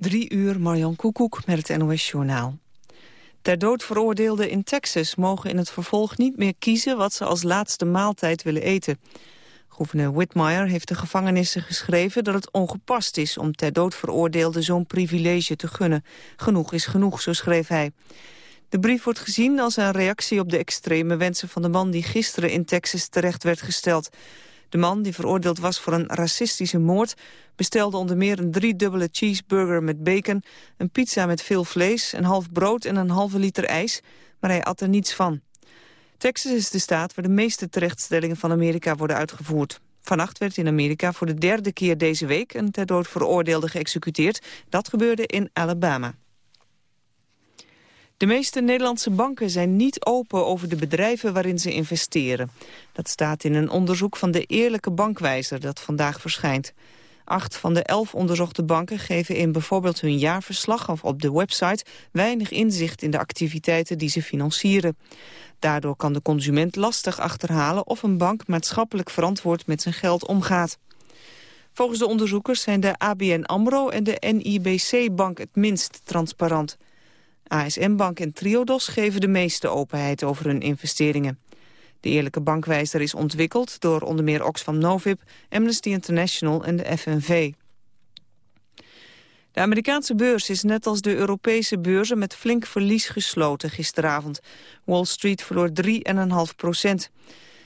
Drie uur Marjan Koekoek met het NOS-journaal. Ter dood veroordeelden in Texas mogen in het vervolg niet meer kiezen... wat ze als laatste maaltijd willen eten. Gouverneur Whitmire heeft de gevangenissen geschreven... dat het ongepast is om ter dood veroordeelden zo'n privilege te gunnen. Genoeg is genoeg, zo schreef hij. De brief wordt gezien als een reactie op de extreme wensen van de man... die gisteren in Texas terecht werd gesteld... De man, die veroordeeld was voor een racistische moord... bestelde onder meer een driedubbele cheeseburger met bacon... een pizza met veel vlees, een half brood en een halve liter ijs... maar hij at er niets van. Texas is de staat waar de meeste terechtstellingen van Amerika worden uitgevoerd. Vannacht werd in Amerika voor de derde keer deze week... een ter dood veroordeelde geëxecuteerd. Dat gebeurde in Alabama. De meeste Nederlandse banken zijn niet open over de bedrijven waarin ze investeren. Dat staat in een onderzoek van de Eerlijke Bankwijzer dat vandaag verschijnt. Acht van de elf onderzochte banken geven in bijvoorbeeld hun jaarverslag of op de website weinig inzicht in de activiteiten die ze financieren. Daardoor kan de consument lastig achterhalen of een bank maatschappelijk verantwoord met zijn geld omgaat. Volgens de onderzoekers zijn de ABN AMRO en de NIBC-bank het minst transparant. ASM Bank en Triodos geven de meeste openheid over hun investeringen. De Eerlijke Bankwijzer is ontwikkeld door onder meer Oxfam Novib, Amnesty International en de FNV. De Amerikaanse beurs is net als de Europese beurzen met flink verlies gesloten gisteravond. Wall Street verloor 3,5 procent.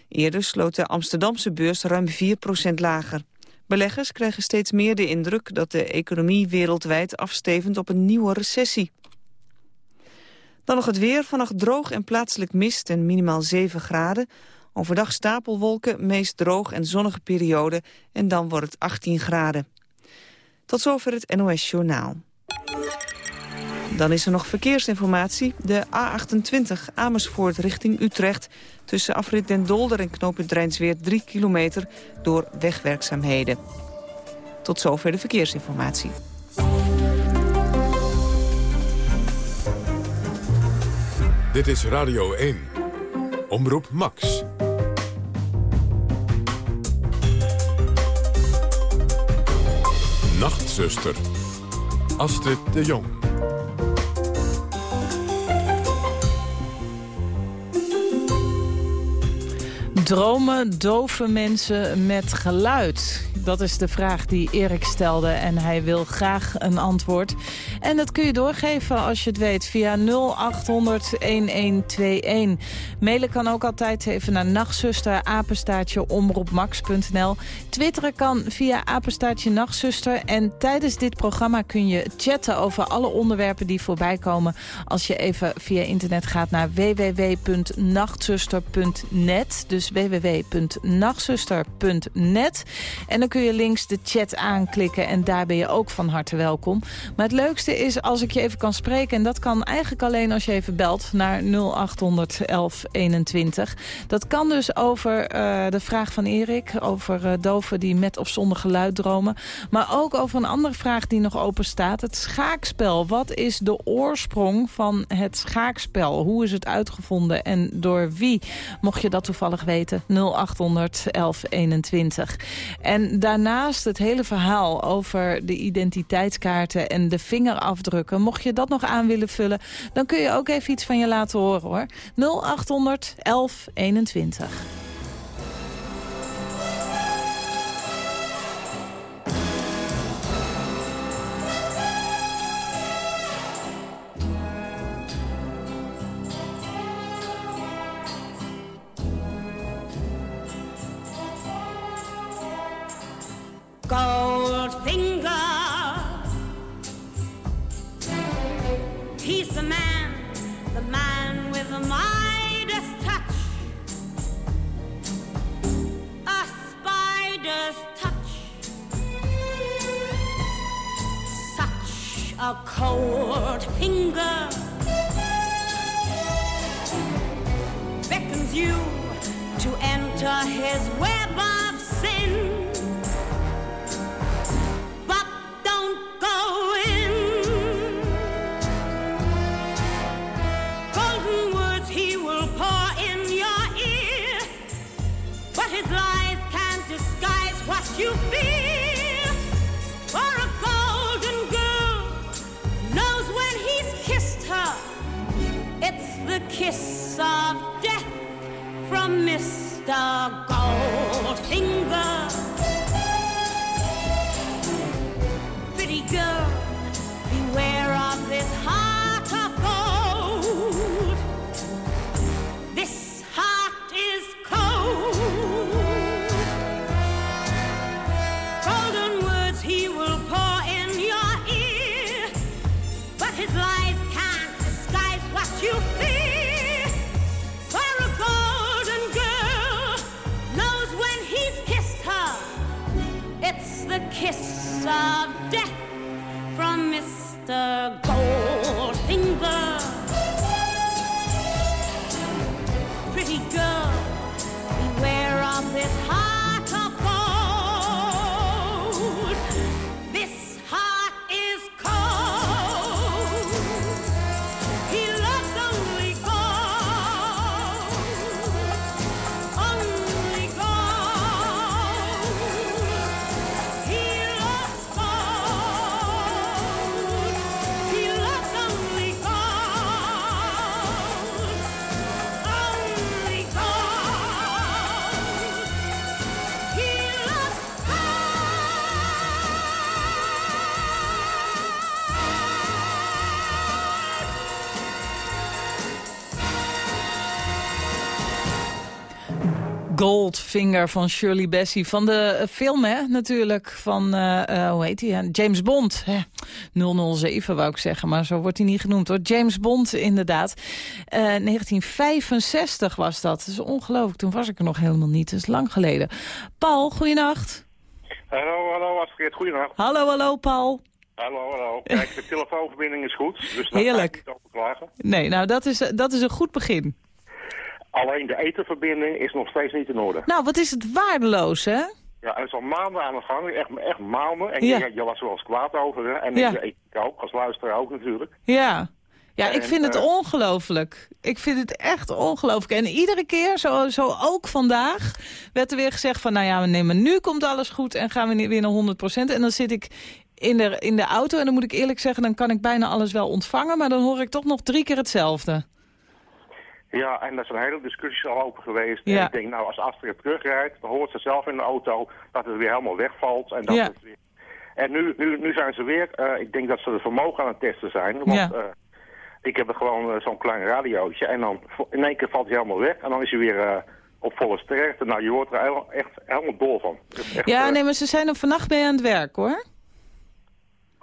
Eerder sloot de Amsterdamse beurs ruim 4 procent lager. Beleggers krijgen steeds meer de indruk dat de economie wereldwijd afstevend op een nieuwe recessie. Dan nog het weer, vannacht droog en plaatselijk mist en minimaal 7 graden. Overdag stapelwolken, meest droog en zonnige periode en dan wordt het 18 graden. Tot zover het NOS Journaal. Dan is er nog verkeersinformatie. De A28 Amersfoort richting Utrecht. Tussen afrit Den Dolder en knooppunt Rijnsweer 3 kilometer door wegwerkzaamheden. Tot zover de verkeersinformatie. Dit is Radio 1. Omroep Max. Nachtzuster. Astrid de Jong. Dromen dove mensen met geluid? Dat is de vraag die Erik stelde en hij wil graag een antwoord. En dat kun je doorgeven als je het weet via 0800-1121. Mailen kan ook altijd even naar nachtzuster, apenstaartje, omroepmax.nl. Twitteren kan via apenstaartje nachtzuster. En tijdens dit programma kun je chatten over alle onderwerpen die voorbij komen... als je even via internet gaat naar www.nachtzuster.net. Dus www.nachtzuster.net. En dan kun je links de chat aanklikken en daar ben je ook van harte welkom. Maar het leukste is als ik je even kan spreken. En dat kan eigenlijk alleen als je even belt naar 0800 1121. Dat kan dus over uh, de vraag van Erik. Over uh, doven die met of zonder geluid dromen. Maar ook over een andere vraag die nog open staat. Het schaakspel. Wat is de oorsprong van het schaakspel? Hoe is het uitgevonden en door wie? Mocht je dat toevallig weten. 0800 1121. En daarnaast het hele verhaal over de identiteitskaarten en de vingerafdrukken. Mocht je dat nog aan willen vullen, dan kun je ook even iets van je laten horen hoor. 0800 1121. a cold finger beckons you to enter his web of sin. But don't go in. Golden words he will pour in your ear, but his lies can disguise what you feel. Mr. Goldfinger. Pretty girl, beware of this heart kiss of death from Mr. Goldfinger. Goldfinger van Shirley Bassey. Van de eh, film, hè, natuurlijk. Van, eh, eh, hoe heet hij? James Bond. Hè? 007 wou ik zeggen, maar zo wordt hij niet genoemd. hoor. James Bond, inderdaad. Eh, 1965 was dat. Dat is ongelooflijk. Toen was ik er nog helemaal niet. Dat is lang geleden. Paul, goeienacht. Hallo, hallo Astrid, goedenavond. Hallo, hallo, Paul. Hallo, hallo. Kijk, de telefoonverbinding is goed, dus Heerlijk. niet. Nee, nou, dat is, dat is een goed begin. Alleen de etenverbinding is nog steeds niet in orde. Nou, wat is het waardeloos, hè? Ja, het is al maanden aan de gang, echt, echt maanden. En Ja. je, je was er wel eens kwaad over, hè? En Ja. ik, ook, als luisteraar ook natuurlijk. Ja. Ja, ik vind het eh, ongelooflijk. Ik vind het echt ongelooflijk. En iedere keer, zo, zo ook vandaag, werd er weer gezegd van... nou ja, nee, maar nu komt alles goed en gaan we niet weer naar 100% En dan zit ik in de, in de auto en dan moet ik eerlijk zeggen... dan kan ik bijna alles wel ontvangen, maar dan hoor ik toch nog drie keer hetzelfde. Ja, en daar een hele discussie al open geweest. Ja. En ik denk, nou, als Astrid terugrijdt, dan hoort ze zelf in de auto dat het weer helemaal wegvalt. En, dat Ja. het weer... en nu, nu, nu zijn ze weer, eh, ik denk dat ze de vermogen aan het testen zijn. Want Ja. eh, ik heb er gewoon eh, zo'n klein radiootje en dan in één keer valt hij helemaal weg. En dan is hij weer op volle sterkte. Nou, je wordt er echt helemaal dol van. Het echt, Ja, nee, maar ze zijn er vannacht mee aan het werk, hoor.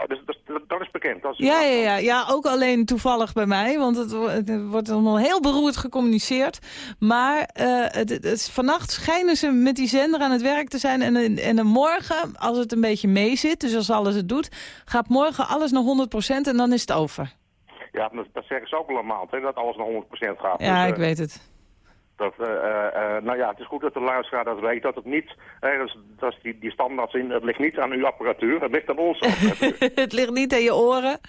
Oh, dus, dat, dat is bekend. Dat is Ja, ja, ja, ja, ook alleen toevallig bij mij, want het, wo- het wordt allemaal heel beroerd gecommuniceerd. Maar eh, het, het, vannacht schijnen ze met die zender aan het werk te zijn. En, en dan morgen, als het een beetje mee zit, dus als alles het doet, gaat morgen alles naar 100% en dan is het over. Ja, dat, dat zeggen ze ook al een maand, hè, dat alles naar 100% gaat. Ja, Dus, ik eh, weet het. Dat, eh, eh, eh, nou ja, het is goed dat de luisteraar dat weet, dat het niet, dat is, dat is die, die standaard in, het ligt niet aan uw apparatuur, het ligt aan onze apparatuur. het ligt niet aan je oren.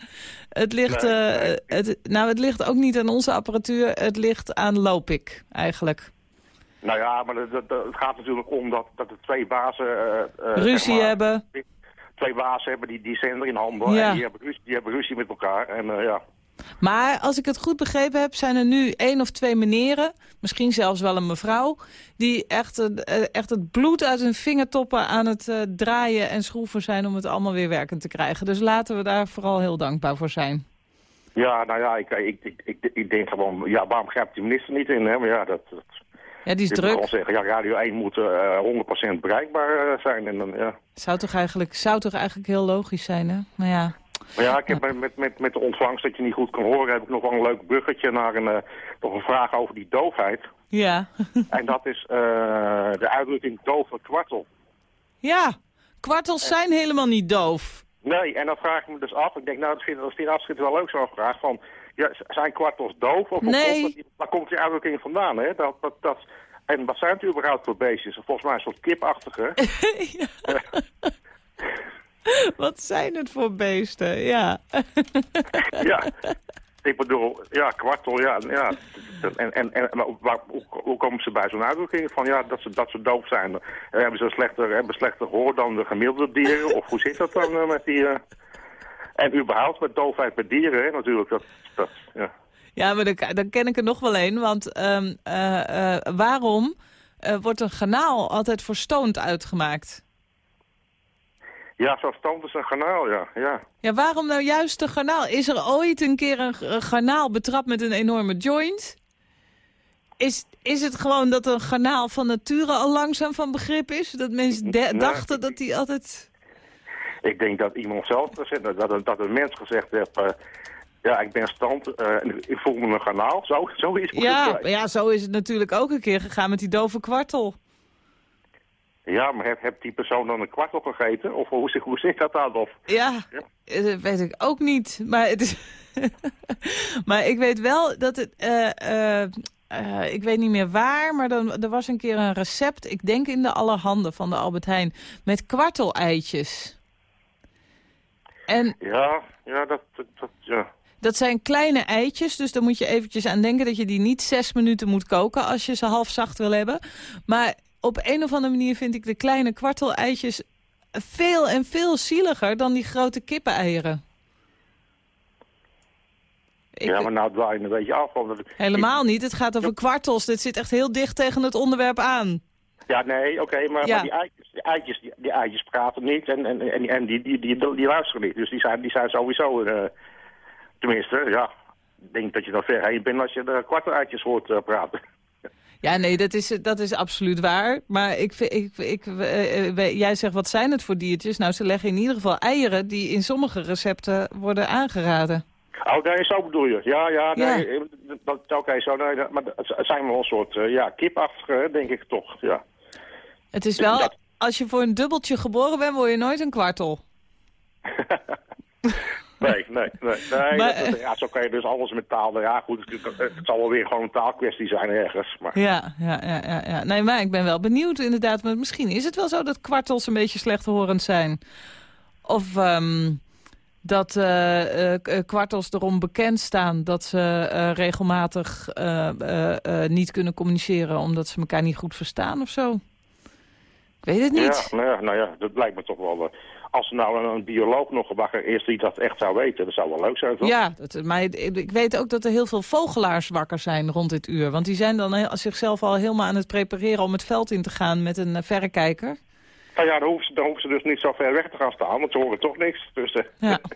Het ligt, Nee, nee. het, nou, het ligt ook niet aan onze apparatuur. Het ligt aan Lopik, eigenlijk. nou ja, maar dat, het gaat natuurlijk om dat, dat de twee bazen... Ruzie maar, hebben. Twee bazen hebben die, die zender in handen Ja. en die hebben, ruzie, die hebben ruzie met elkaar. En ja, Maar als ik het goed begrepen heb, zijn er nu één of twee meneren, misschien zelfs wel een mevrouw, die echt, eh, echt het bloed uit hun vingertoppen aan het eh, draaien en schroeven zijn om het allemaal weer werkend te krijgen. Dus laten we daar vooral heel dankbaar voor zijn. ja nou ja, ik, ik, ik, ik, ik denk gewoon, ja, waarom grijpt die minister niet in? Hè? Maar ja, dat, dat Ja, die is ik druk. zeggen, ja, Radio 1 moet eh 100% bereikbaar eh, zijn. En dan, ja. Zou toch, eigenlijk, zou toch eigenlijk heel logisch zijn, hè? Maar ja, Maar ja, ik heb met, met, met, de ontvangst dat je niet goed kan horen, heb ik nog wel een leuk bruggetje naar een, eh, nog een vraag over die doofheid. ja. En dat is eh, de uitdrukking dove kwartel. ja, kwartels zijn helemaal niet doof. Nee, en dan vraag ik me dus af, ik denk nou, dat dat vindt Astrid wel leuk zo'n vraag, van, ja, zijn kwartels doof? Of Nee. of dat- waar komt die uitdrukking vandaan, hè? Dat, dat, dat, en wat zijn het überhaupt voor beestjes? Volgens mij een soort kipachtige. Wat zijn het voor beesten, ja. ja, ik bedoel, ja, kwartel, ja. ja. En, en, en maar waar, hoe, komen ze bij zo'n uitdrukking van ja, dat ze, dat ze doof zijn? Eh, hebben ze slechter, hebben slechter gehoor dan de gemiddelde dieren? Of hoe zit dat dan eh, met die... eh, En überhaupt met doofheid bij dieren, hè, natuurlijk. Dat, dat, ja. Ja, maar dan, dan ken ik er nog wel een. Want ehm, eh, eh, waarom wordt een garnaal altijd voor stoned uitgemaakt. Ja, zo stand is een kanaal, ja. ja. Ja, waarom nou juist de garnaal? Is er ooit een keer een, een garnaal betrapt met een enorme joint? Is, is het gewoon dat een garnaal van nature al langzaam van begrip is? Dat mensen Nee. dachten dat hij altijd... Ik denk dat iemand zelf gezegd dat, dat, dat een mens gezegd heeft... eh, ja, ik ben stand eh, ik voel me een kanaal. Zo, zo is het. Ja, ja, zo is het natuurlijk ook een keer gegaan met die dove kwartel. Ja, maar heeft, heeft die persoon dan een kwart opgegeten? Of hoe, zit- hoe zit dat dan? Of, Ja, Ja. eh, dat weet ik ook niet. Maar, het is maar ik weet wel dat het... eh, eh, ik weet niet meer waar, maar dan, er was een keer een recept... ik denk in de Allerhande van de Albert Heijn... met kwarteleitjes. En ja, ja, dat, dat, dat- ja. dat zijn kleine eitjes, dus daar moet je eventjes aan denken... dat je die niet zes minuten moet koken als je ze half zacht wil hebben. Maar op een of andere manier vind ik de kleine kwarteleitjes... veel en veel zieliger dan die grote kippeneieren. Ik- ja, maar nou dwaai je een beetje af. Want het- Helemaal niet. Het gaat over kwartels. Dit zit echt heel dicht tegen het onderwerp aan. Ja, nee, oké, maar, Ja. maar die eitjes, die eitjes, die, die eitjes praten niet en, en, en, en die, die, die, die, luisteren niet. Dus die zijn, die zijn sowieso, eh, tenminste, ja, ik denk dat je dan ver heen bent als je de kwarte eitjes hoort eh, praten. Ja, nee, dat is, dat is absoluut waar. Maar ik, ik, ik, eh, eh, jij zegt, wat zijn het voor diertjes? Nou, ze leggen in ieder geval eieren die in sommige recepten worden aangeraden. Oh, nee, zo bedoel je. Ja, ja, nee, Ja. eh, dat- oké, zo, nee, dat- maar het zijn wel een soort, eh, ja, kipachtige, denk ik toch, ja. Het is wel, Dat- als je voor een dubbeltje geboren bent, word je nooit een kwartel. Nee, nee, nee. nee Maar, dat- dat- ja, zo kan je dus alles met taal. Ja, goed, het, het, zal wel weer gewoon een taalkwestie zijn ergens. Maar Ja, ja, ja, ja, ja. Nee, maar ik ben wel benieuwd inderdaad. Maar misschien is het wel zo dat kwartels een beetje slechthorend zijn. Of ehm, dat eh, eh, eh, kwartels erom bekend staan dat ze eh, regelmatig eh, eh, eh, niet kunnen communiceren... omdat ze elkaar niet goed verstaan of zo. Ik weet het niet. Ja, nou ja, nou ja, dat lijkt me toch wel... als er nou een, een bioloog nog wakker is die dat echt zou weten, dat zou wel leuk zijn, toch? Ja, dat, maar ik weet ook dat er heel veel vogelaars wakker zijn rond dit uur. Want die zijn dan heel- zichzelf al helemaal aan het prepareren om het veld in te gaan met een eh, verrekijker. Nou ja, dan hoeven, ze, dan hoeven ze dus niet zo ver weg te gaan staan, want ze horen toch niks. Dus, eh, Ja.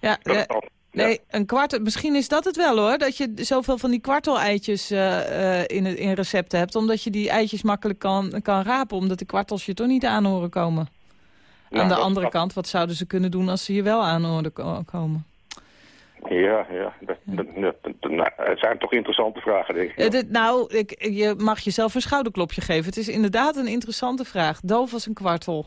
Eh, ja. nee, een kwart, misschien is dat het wel hoor. Dat je zoveel van die kwarteleitjes in, in recepten hebt. Omdat je die eitjes makkelijk kan, kan rapen. Omdat de kwartels je toch niet aan horen komen. Nou, aan de andere dat- kant, wat zouden ze kunnen doen als ze je wel aan ko- komen? Ja, ja. Dat, dat- nou, het zijn toch interessante vragen, denk ik. Eh, dit- nou, ik, je mag jezelf een schouderklopje geven. Het is inderdaad een interessante vraag. Doof als een kwartel.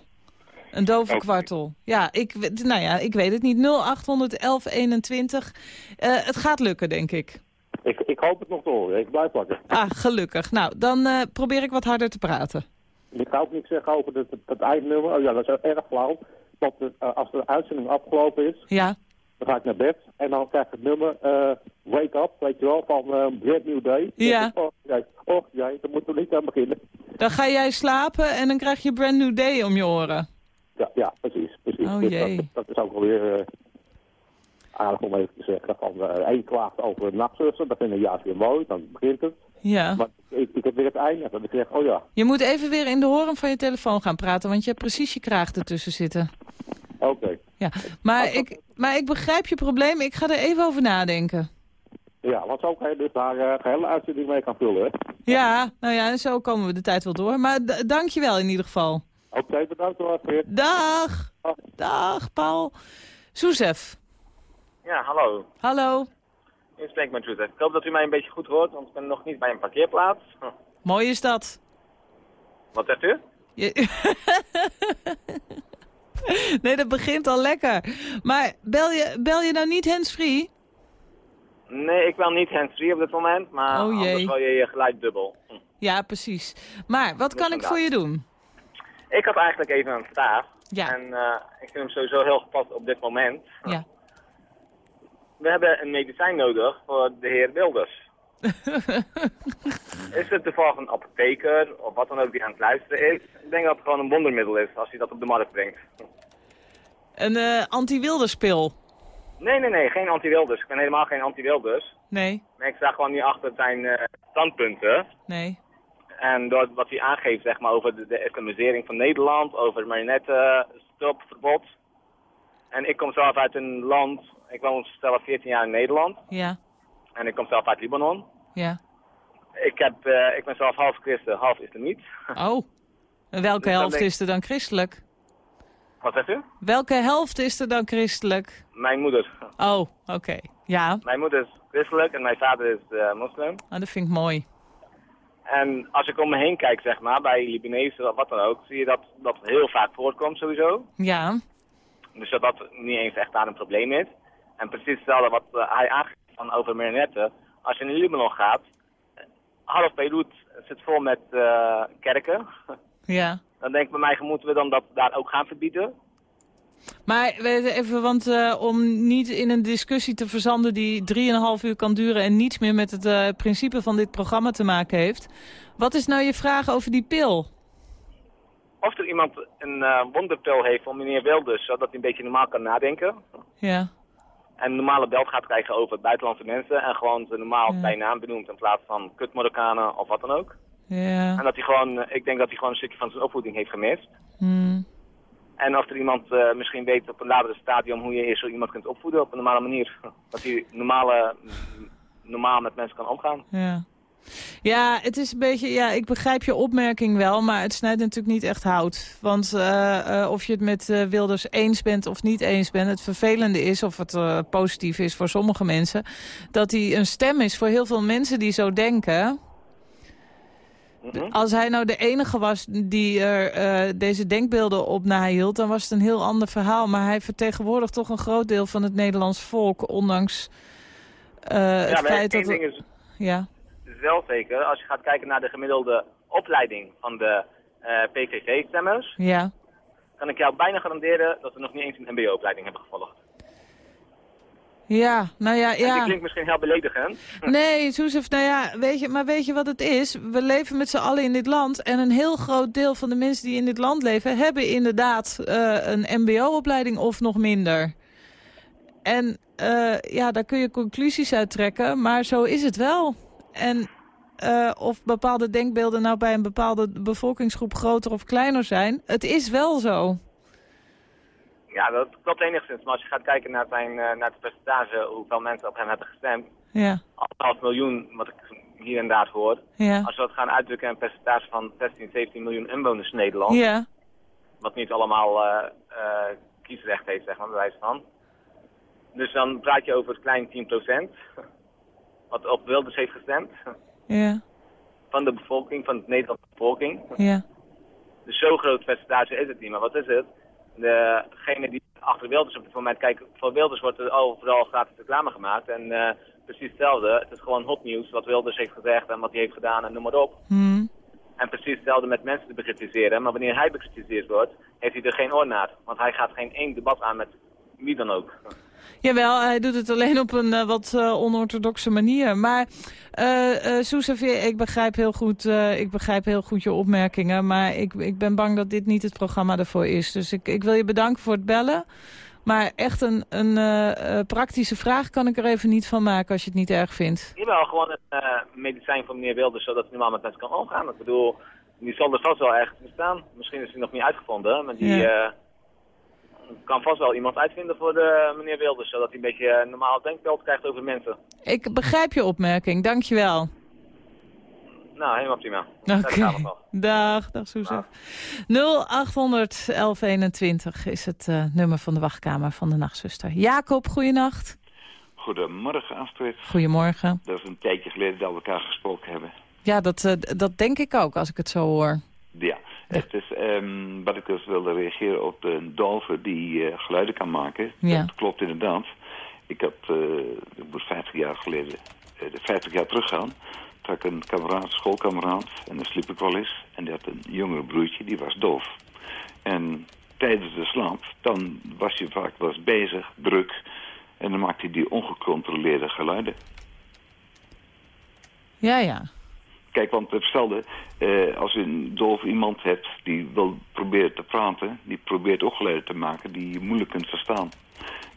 Een dove kwartel. Ja, ik, nou ja, ik weet het niet. 0800 1121. Eh, het gaat lukken, denk ik. ik, ik hoop het nog te horen. Ik blijf plakken. Ah, gelukkig. Nou, dan eh, probeer ik wat harder te praten. Ik ga ook niks zeggen over het, het, het eindnummer. Oh ja, dat is erg flauw. Want eh, als de uitzending afgelopen is, Ja, dan ga ik naar bed. En dan krijg ik het nummer eh, Wake Up, weet je wel, van eh, Brand New Day. Ja. Dan ik, Oh, jee, oh, jee, daar moeten we niet aan beginnen. dan ga jij slapen en dan krijg je Brand New Day om je oren. Ja, ja precies. precies. Oh, Dus jee. Dat, dat is ook wel weer eh, aardig om even te zeggen. Van, één klaagt over nachtzuster, dat vind ik juist weer mooi, dan begint het. Ja. Maar ik, ik heb weer het einde. Dat ik zeg, oh ja, Je moet even weer in de horen van je telefoon gaan praten, want je hebt precies je kraag ertussen zitten. oké. Ja, maar ik, maar ik begrijp je probleem. Ik ga er even over nadenken. Ja, zo kan je dus daar eh gehele uitzending mee gaan vullen, hè. Ja, nou ja, zo komen we de tijd wel door. Maar dank je wel in ieder geval. Oké, bedankt hoor, weer. Dag. Dag, Paul. Soesef. Ja, hallo. Hallo. U spreekt met. Ik hoop dat u mij een beetje goed hoort, want ik ben nog niet bij een parkeerplaats. Hm. Mooi is dat. Wat zegt u? Je- nee, dat begint al lekker. Maar bel je, bel je nou niet hands-free? Nee, ik wil niet hands-free op dit moment, maar Oh, jee. anders wil je je gelijk dubbel. Hm. Ja, precies. Maar wat kan ik voor je doen? Ik had eigenlijk even een vraag. Ja. En eh, ik vind hem sowieso heel gepast op dit moment. Ja. We hebben een medicijn nodig voor de heer Wilders. is het toevallig een apotheker of wat dan ook die aan het luisteren is? Ik denk dat het gewoon een wondermiddel is als hij dat op de markt brengt. Een eh anti-wilderspil. Nee, nee, nee, geen anti-Wilders. Ik ben helemaal geen anti-Wilders. Nee, Maar ik sta gewoon niet achter zijn eh, standpunten. nee. En door wat hij aangeeft zeg maar, over de, de islamisering van Nederland, over marionetten, stopverbod. En ik kom zelf uit een land, ik woon zelf 14 jaar in Nederland. Ja, En ik kom zelf uit Libanon. ja. Ik, heb, eh, ik ben zelf half christen, half islamiet. Oh. En welke Dus helft is er dan christelijk? Wat zegt u? Welke helft is er dan christelijk? Mijn moeder. Oh, oké. Ja, Mijn moeder is christelijk en mijn vader is eh, moslim. nou, dat vind ik mooi. En als ik om me heen kijk, zeg maar, bij Libanezen of wat dan ook, zie je dat dat heel vaak voorkomt sowieso. Ja, Dus dat dat niet eens echt daar een probleem is. En precies hetzelfde wat eh, hij aangeeft van over marionetten. Als je in Libanon gaat, eh, half Beirut zit vol met eh, kerken. ja. Dan denk ik bij mij, moeten we dan dat daar ook gaan verbieden? Maar even, want om niet in een discussie te verzanden die 3,5 uur kan duren en niets meer met het principe van dit programma te maken heeft. Wat is nou je vraag over die pil? Of er iemand een eh, wonderpil heeft van meneer Wilders, zodat hij een beetje normaal kan nadenken. Ja, En een normale belt gaat krijgen over buitenlandse mensen en gewoon ze normaal Ja. bij naam benoemt in plaats van kut Marokkanen of wat dan ook. ja. En dat hij gewoon, eh, ik denk dat hij gewoon een stukje van zijn opvoeding heeft gemist. Hmm. En of er iemand eh, misschien weet op een latere stadium hoe je eerst zo iemand kunt opvoeden op een normale manier. Dat hij normale, normaal met mensen kan omgaan. Ja. Ja, het is een beetje, ja, ik begrijp je opmerking wel, maar het snijdt natuurlijk niet echt hout. Want eh, eh, of je het met eh, Wilders eens bent of niet eens bent, het vervelende is, of het positief is voor sommige mensen, dat hij een stem is voor heel veel mensen die zo denken. Mhm. Als hij nou de enige was die er deze denkbeelden op nahield, dan was het een heel ander verhaal. Maar hij vertegenwoordigt toch een groot deel van het Nederlands volk, ondanks het ja, feit dat... ding is, Ja, wel zeker, als je gaat kijken naar de gemiddelde opleiding van de eh PVV-stemmers, ja. kan ik jou bijna garanderen dat ze nog niet eens een mbo-opleiding hebben gevolgd. Ja, nou ja, En die ja. klinkt misschien heel beledigend. Nee, Soesef, nou ja, weet je, maar weet je wat het is? We leven met z'n allen in dit land en een heel groot deel van de mensen die in dit land leven... hebben inderdaad eh, een mbo-opleiding of nog minder. En eh, ja, daar kun je conclusies uit trekken, maar zo is het wel. En eh, of bepaalde denkbeelden nou bij een bepaalde bevolkingsgroep groter of kleiner zijn, het is wel zo. Ja, dat klopt enigszins. Maar als je gaat kijken naar, zijn, eh, naar het percentage, hoeveel mensen op hem hebben gestemd, Ja, anderhalf miljoen, wat ik hier en daar hoor. ja, Als we dat gaan uitdrukken in een percentage van 16, 17 miljoen inwoners in Nederland, ja, wat niet allemaal eh, kiesrecht heeft, zeg maar, bij wijze van. Dus dan praat je over een klein 10%, wat op Wilders heeft gestemd, ja, van de bevolking, van de Nederlandse bevolking. ja. Dus zo'n groot percentage is het niet. Maar wat is het? Degene die achter Wilders op dit moment kijken, voor Wilders wordt er overal gratis reclame gemaakt. En eh, precies hetzelfde. Het is gewoon hot nieuws wat Wilders heeft gezegd en wat hij heeft gedaan en noem maar op. Hm. En precies hetzelfde met mensen te bekritiseren. Maar wanneer hij bekritiseerd wordt, heeft hij er geen oor naar. Want hij gaat geen één debat aan met wie dan ook. Jawel, hij doet het alleen op een eh, wat eh, onorthodoxe manier. Maar Soesaf, ik begrijp heel goed, ik begrijp heel goed je opmerkingen. Maar ik, ik ben bang dat dit niet het programma ervoor is. Dus ik, ik wil je bedanken voor het bellen. Maar echt een, een praktische vraag kan ik er even niet van maken als je het niet erg vindt. Jawel, gewoon een medicijn voor meneer Wilders, zodat hij normaal met mensen kan omgaan. Ik bedoel, die zal er vast wel ergens bestaan. Misschien is hij nog niet uitgevonden, maar die Ja. Kan vast wel iemand uitvinden voor de, meneer Wilders, zodat hij een beetje eh, normaal denkbeeld krijgt over mensen. Ik begrijp je opmerking, dankjewel. Nou, helemaal prima. Oké, Daar gaan we nog. dag, dag Soesaf. 0800 1121 is het eh, nummer van de wachtkamer van de nachtzuster. Jacob, goeienacht. Goedemorgen Astrid. Goedemorgen. Dat is een tijdje geleden dat we elkaar gesproken hebben. Ja, dat, eh, dat denk ik ook als ik het zo hoor. Ja, het is ehm, wat ik dus wilde reageren op een dolver die eh, geluiden kan maken. Ja. Dat klopt inderdaad. Ik heb, eh ik moet 50 jaar geleden, eh 50 jaar teruggaan. Toen had ik een kameraad, schoolkameraad, en daar sliep ik wel eens. En die had een jonger broertje, die was doof. En tijdens de slaap, dan was je vaak eens bezig, druk. En dan maakte hij die ongecontroleerde geluiden. Ja, ja. Kijk, want hetzelfde, eh, als je een doof iemand hebt die wil proberen te praten, die probeert ook geluiden te maken die je moeilijk kunt verstaan.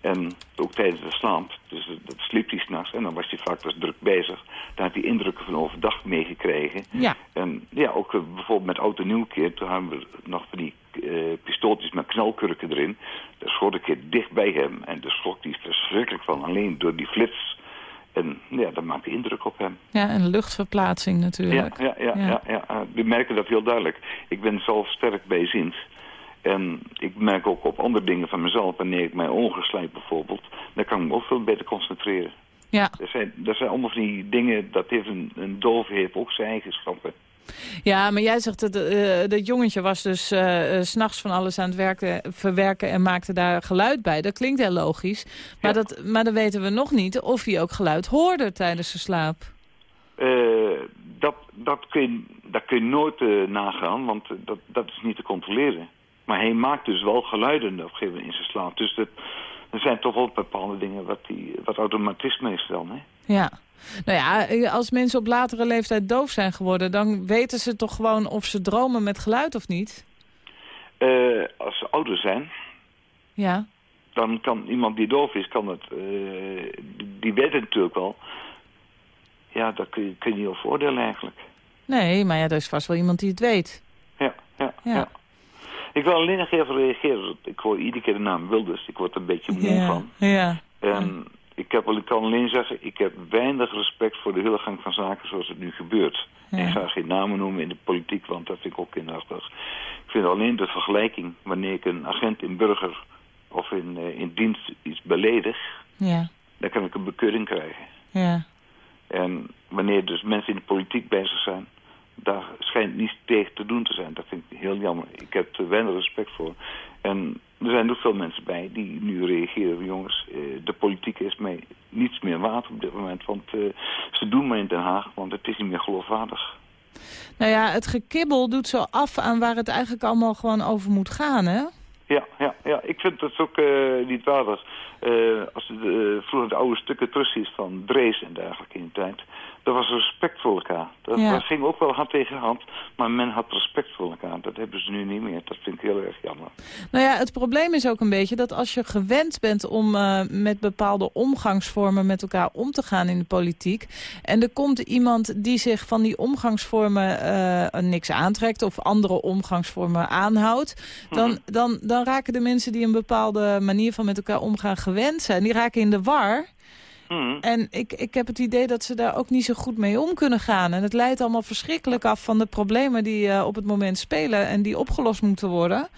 En ook tijdens de slaap, dus dat sliep hij s'nachts en dan was hij vaak dus druk bezig. Dan had hij indrukken van overdag meegekregen. Ja. En ja, ook eh, bijvoorbeeld met oud en nieuw keer, toen hebben we nog van die eh, pistooltjes met knalkurken erin. Daar schoot ik keer dicht bij hem en daar schrok hij verschrikkelijk van, alleen door die flits. En ja, dat maakte indruk op hem. Ja, en luchtverplaatsing natuurlijk. ja, ja, Ja. ja. ja, ja. We merken dat heel duidelijk. Ik ben zelf sterk bijziend. En ik merk ook op andere dingen van mezelf, wanneer ik mij ogen slijt bijvoorbeeld, dan kan ik me ook veel beter concentreren. Ja. Er zijn, er zijn allemaal van die dingen, dat heeft een, een doof heeft ook zijn eigenschappen. Ja, maar jij zegt dat eh, dat jongetje was dus eh, eh, 's s'nachts van alles aan het werken, verwerken en maakte daar geluid bij. Dat klinkt heel logisch. Maar, Ja. dat, maar dan weten we nog niet of hij ook geluid hoorde tijdens zijn slaap. Eh, dat, dat, kun je, dat kun je nooit eh, nagaan, want eh, dat, dat is niet te controleren. Maar hij maakt dus wel geluiden op een gegeven moment in zijn slaap. Dus dat, er zijn toch wel bepaalde dingen wat, die, wat automatisme is dan. Hè? Ja. Nou ja, eh, als mensen op latere leeftijd doof zijn geworden... dan weten ze toch gewoon of ze dromen met geluid of niet? Eh, als ze ouder zijn, Ja. dan kan iemand die doof is, kan het, eh, die, weet het natuurlijk wel. Ja, daar kun je, kun je niet over oordelen eigenlijk. Nee, maar ja, er is vast wel iemand die het weet. Ja, ja, Ja. ja. Ik wil alleen nog even reageren. Ik hoor iedere keer de naam Wilders. Ik word er een beetje moe Ja. van. Ja. En ik, heb, ik kan alleen zeggen, ik heb weinig respect voor de hele gang van zaken zoals het nu gebeurt. Ja. Ik ga geen namen noemen in de politiek, want dat vind ik ook kinderachtig. Ik vind alleen de vergelijking, wanneer ik een agent in burger of in, eh, in dienst iets beledig, Ja. dan kan ik een bekeuring krijgen. Ja. En wanneer dus mensen in de politiek bezig zijn, daar schijnt niets tegen te doen te zijn. Dat vind ik heel jammer. Ik heb er weinig respect voor. En er zijn ook veel mensen bij die nu reageren. Jongens, eh, de politiek is mij niets meer waard op dit moment. Want eh, ze doen maar in Den Haag, want het is niet meer geloofwaardig. Nou ja, het gekibbel doet zo af aan waar het eigenlijk allemaal gewoon over moet gaan, hè? Ja, ja, ja. ik vind het ook eh, niet waardig. Eh, als je eh, vroeger de oude stukken terugziet van Drees en dergelijke in de tijd... er was respect voor elkaar. Dat, Ja. ging ook wel hand tegen hand, maar men had respect voor elkaar. Dat hebben ze nu niet meer. Dat vind ik heel erg jammer. Nou ja, het probleem is ook een beetje dat als je gewend bent om eh, met bepaalde omgangsvormen met elkaar om te gaan in de politiek. En er komt iemand die zich van die omgangsvormen eh, niks aantrekt of andere omgangsvormen aanhoudt. Dan, Mhm. dan, dan raken de mensen die een bepaalde manier van met elkaar omgaan gewend zijn. Die raken in de war. Mhm. En ik, ik heb het idee dat ze daar ook niet zo goed mee om kunnen gaan. En het leidt allemaal verschrikkelijk af van de problemen die eh, op het moment spelen... en die opgelost moeten worden.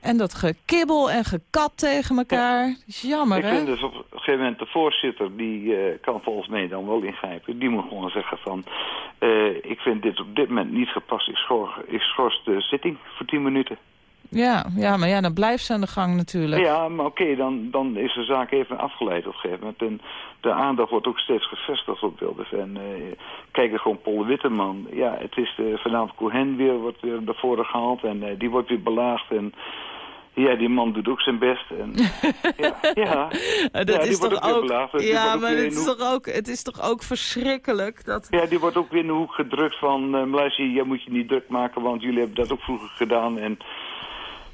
En dat gekibbel en gekat tegen elkaar. Dat is jammer, Ik hè? vind dus op een gegeven moment de voorzitter, die eh, kan volgens mij dan wel ingrijpen. Die moet gewoon zeggen van, eh, ik vind dit op dit moment niet gepast. Ik schors, ik schors de zitting voor tien minuten. Ja, ja, maar ja, dan blijft ze aan de gang natuurlijk. Ja, maar oké, dan, dan is de zaak even afgeleid op een gegeven moment. En de aandacht wordt ook steeds gevestigd op Wilders. En eh kijk er gewoon Paul Witteman. Ja, het is de, vanavond Cohen weer, wordt weer naar voren gehaald. En eh, die wordt weer belaagd. En ja, die man doet ook zijn best. En, ja, ja. dat Ja, is toch ook weer ook... belaagd. Die Ja, ook maar het is, toch ook, het is toch ook verschrikkelijk dat... Ja, die wordt ook weer in de hoek gedrukt van... Uh, luister, jij moet je niet druk maken, want jullie hebben dat ook vroeger gedaan. En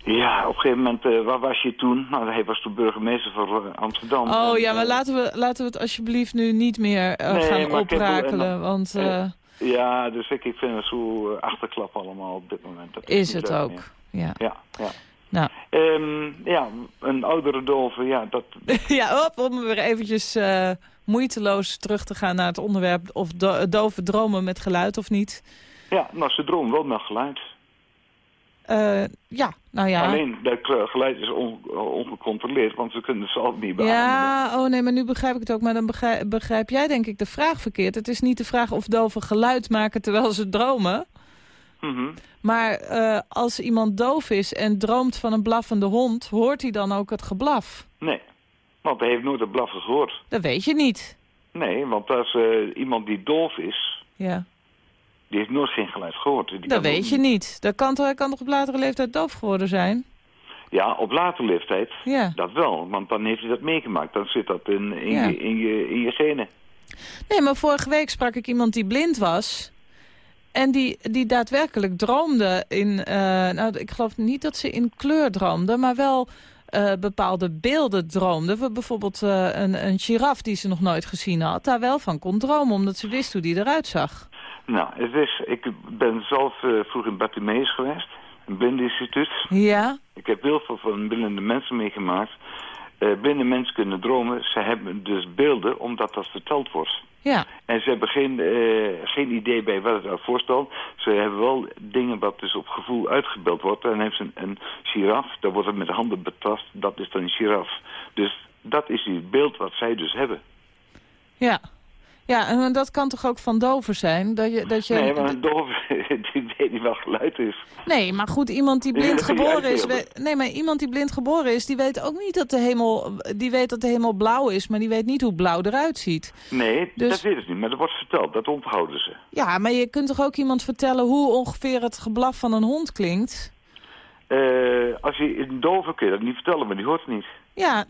ja, op een gegeven moment, eh, waar was je toen? Nou, hij was toen burgemeester van eh, Amsterdam. Oh En, ja, maar eh, laten we, laten we het alsjeblieft nu niet meer Nee, gaan en oprakelen. Want Ja, dus ik, ik vind het zo achterklap allemaal op dit moment. Dat is het ook. Ja. Ja, ja. Nou. Ehm, ja, een oudere dove, ja, dat... ja, op, om weer eventjes moeiteloos terug te gaan naar het onderwerp... of do dove dromen met geluid of niet. Ja, nou, ze dromen wel met geluid. Eh, ja, nou ja. Alleen, dat geluid is on- ongecontroleerd, want ze kunnen het zelf niet beamen. Ja, oh nee, maar nu begrijp ik het ook. Maar dan begrijp, begrijp jij denk ik de vraag verkeerd. Het is niet de vraag of doven geluid maken terwijl ze dromen. Mhm. Maar eh, als iemand doof is en droomt van een blaffende hond... hoort hij dan ook het geblaf? Nee, want hij heeft nooit het blaffen gehoord. Dat weet je niet. Nee, want als eh, iemand die doof is, Ja, die heeft nooit geen geluid gehoord. Die dat weet je niet. Dat kan toch, hij kan toch op latere leeftijd doof geworden zijn? Ja, op latere leeftijd, Ja. dat wel. Want dan heeft hij dat meegemaakt. Dan zit dat in, in, Ja. je, in, je, in je genen. Nee, maar vorige week sprak ik iemand die blind was. En die, die daadwerkelijk droomde in... eh, nou, ik geloof niet dat ze in kleur droomde, maar wel eh, bepaalde beelden droomde. Bijvoorbeeld eh, een, een giraf die ze nog nooit gezien had, daar wel van kon dromen, omdat ze wist hoe die eruit zag. Nou, het is, ik ben zelf eh, vroeger in Bartimeus geweest, een blindeninstituut. Ja, Ik heb heel veel van blinde mensen meegemaakt. Blinde mensen kunnen dromen. Ze hebben dus beelden omdat dat verteld wordt. ja, En ze hebben geen, eh, geen idee bij wat het nou voorstelt. Ze hebben wel dingen wat dus op gevoel uitgebeeld wordt. En dan heeft ze een, een giraf, daar wordt het met de handen betast. Dat is dan een giraf. Dus dat is het beeld wat zij dus hebben. ja. Ja, en dat kan toch ook van dover zijn? Dat je, dat je, Nee, maar een doof, die weet niet wat geluid is. Nee, maar goed, iemand die blind geboren is... weet- nee, maar iemand die blind geboren is, die weet ook niet dat de hemel... Die weet dat de hemel blauw is, maar die weet niet hoe blauw eruit ziet. Nee, Dus- dat weten ze niet. Maar dat wordt verteld. Dat onthouden ze. Ja, maar je kunt toch ook iemand vertellen hoe ongeveer het geblaf van een hond klinkt? Eh, als je een dove kun je dat niet vertellen, maar die hoort het niet. Ja,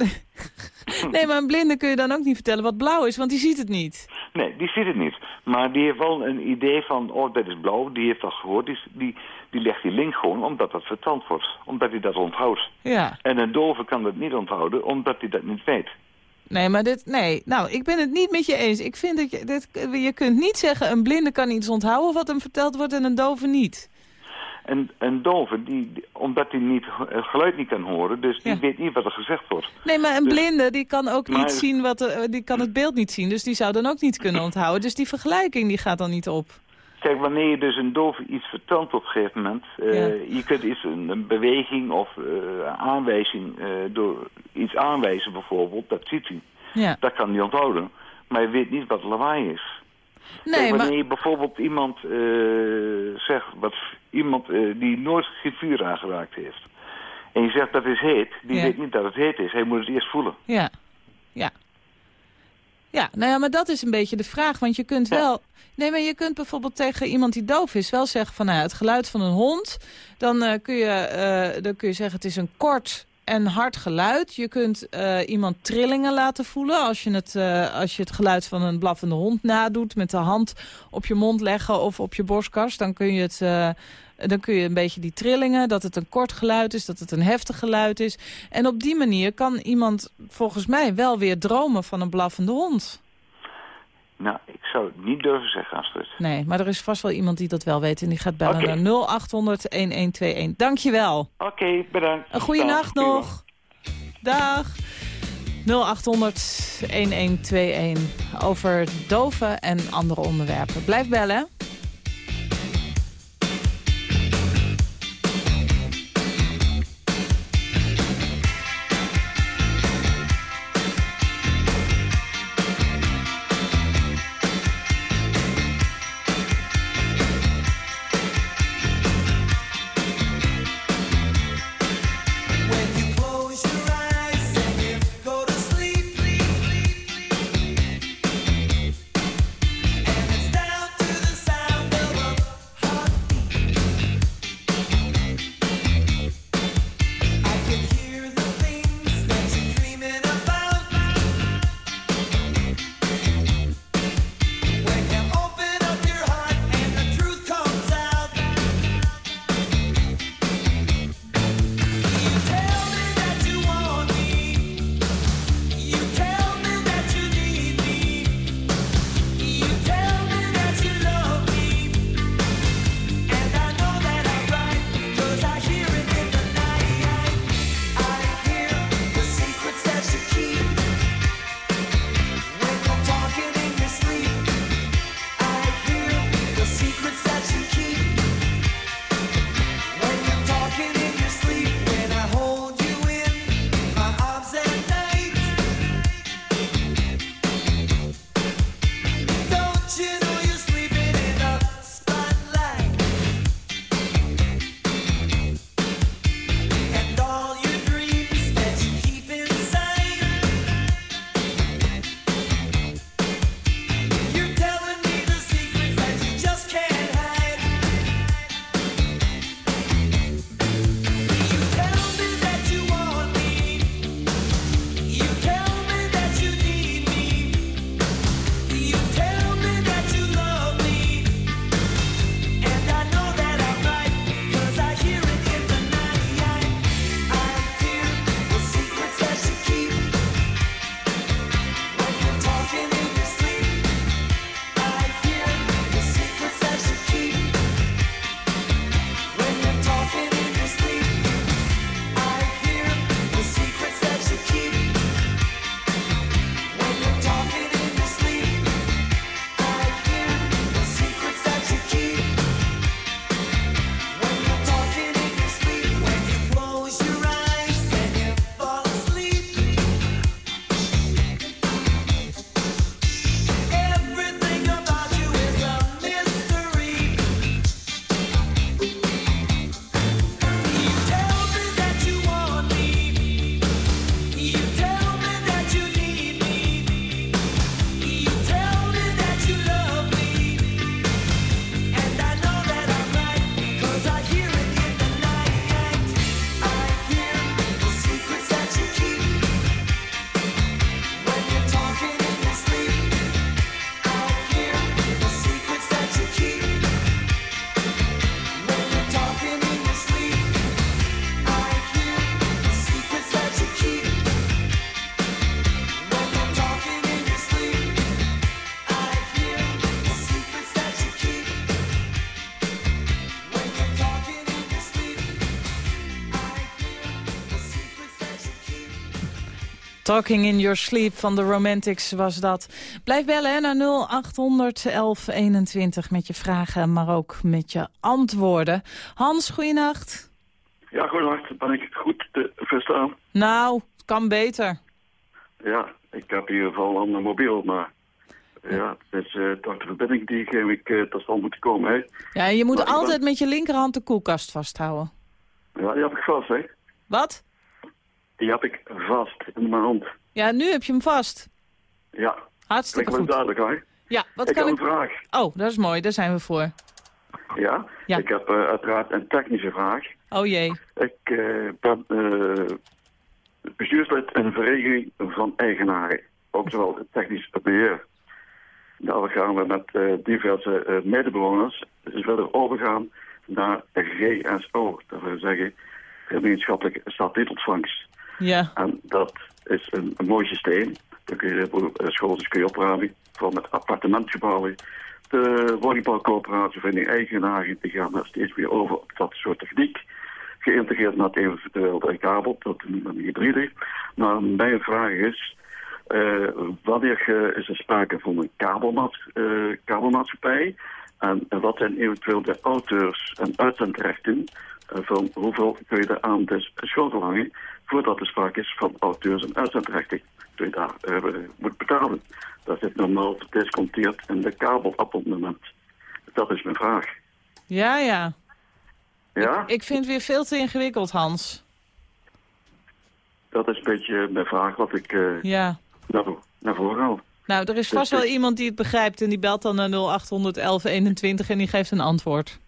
nee, maar een blinde kun je dan ook niet vertellen wat blauw is, want die ziet het niet. Nee, die ziet het niet. Maar die heeft wel een idee van, oh, dat is blauw. Die heeft dat gehoord. Die, die, die legt die link gewoon omdat dat verteld wordt. Omdat hij dat onthoudt. Ja, En een dove kan dat niet onthouden, omdat hij dat niet weet. nee, maar dit, nee. Nou, ik ben het niet met je eens. Ik vind dat je, dit, je kunt niet zeggen, een blinde kan iets onthouden wat hem verteld wordt en een dove niet. En een dove, die, omdat hij niet, het geluid niet kan horen, dus die Ja. weet niet wat er gezegd wordt. Nee, maar een Dus- blinde die kan ook Maar- niet zien wat er, die kan het beeld niet zien, dus die zou dan ook niet kunnen onthouden. Dus die vergelijking die gaat dan niet op. Kijk, wanneer je dus een dove iets vertelt op een gegeven moment... eh, Ja. je kunt iets, een, een beweging of eh, aanwijzing, eh, door iets aanwijzen bijvoorbeeld, dat ziet hij. Ja. Dat kan hij onthouden. Maar hij weet niet wat lawaai is. Nee, Kijk, wanneer maar je bijvoorbeeld iemand eh, zegt, wat, iemand eh, die nooit geen vuur aangeraakt heeft. En je zegt dat is heet, die Ja. weet niet dat het heet is. Hij moet het eerst voelen. ja, ja. Ja, nou ja, maar dat is een beetje de vraag, want je kunt Ja. wel... Nee, maar je kunt bijvoorbeeld tegen iemand die doof is wel zeggen van... Nou, het geluid van een hond, dan, eh, kun je, dan kun je zeggen het is een kort en hard geluid. Je kunt eh, iemand trillingen laten voelen als je, het, eh, als je het geluid van een blaffende hond nadoet... met de hand op je mond leggen of op je borstkas. Dan kun je, het, eh, dan kun je een beetje die trillingen, dat het een kort geluid is... dat het een heftig geluid is. En op die manier kan iemand volgens mij wel weer dromen van een blaffende hond. Nou, ik zou het niet durven zeggen, Astrid. Nee, maar er is vast wel iemand die dat wel weet... en die gaat bellen naar 0800-1121. Dankjewel. Oké, bedankt. Een goede Dag. nacht nog. Dag. 0800-1121 over doven en andere onderwerpen. Blijf bellen. Talking in Your Sleep van de Romantics was dat. Blijf bellen hè, naar 0800 1121 met je vragen, maar ook met je antwoorden. Hans, goeienacht. Ja, goedenacht. Ben ik goed te verstaan? Nou, het kan beter. Ja, ik heb in ieder geval een mobiel, maar... Ja, het is eh, toch de verbinding die ik uh, tot stand moet komen, hè. Ja, je moet Maar altijd ben- met je linkerhand de koelkast vasthouden. Ja, die heb ik vast, hè. Wat? Die heb ik vast in mijn hand. Ja, nu heb je hem vast. Ja, Hartstikke goed. duidelijk, hè. Ja, wat ik kan heb ik... een vraag. Oh, dat is mooi, daar zijn we voor. Ja? Ja. Ik heb eh, uiteraard een technische vraag. Oh jee. Ik eh, ben eh, bestuurslid in een vereniging van eigenaren. Ook zowel technisch beheer. Daar gaan we met diverse medebewoners dus verder overgaan naar GSO. Dat wil zeggen gemeenschappelijke satellietontvangst. Ja. En dat is een, mooi systeem. Dan kun je eh, schooltjes kun je opruimen, vooral met appartementgebouwen. De woningbouwcoöperatie van die eigenaren die gaan daar steeds weer over op dat soort techniek. Geïntegreerd met eventueel de kabel, tot een, een hybride. Maar mijn vraag is, eh, wanneer is er sprake van een eh, kabelmaatschappij? En wat zijn eventueel de auteurs- en uitzendrechten? van hoeveel kun je er aan de schotel hangen voordat er sprake is van auteurs- en uitzendrechten? Kun je daar eh, moet betalen. Dat zit normaal gedisconteerd in de kabelabonnement. Dat is mijn vraag. Ja, ja. Ja, Ik vind het weer veel te ingewikkeld, Hans. dat is een beetje mijn vraag wat ik eh, Ja. naar, naar voren haal. Nou, er is vast wel iemand die het begrijpt en die belt dan naar 0800 1121 en die geeft een antwoord.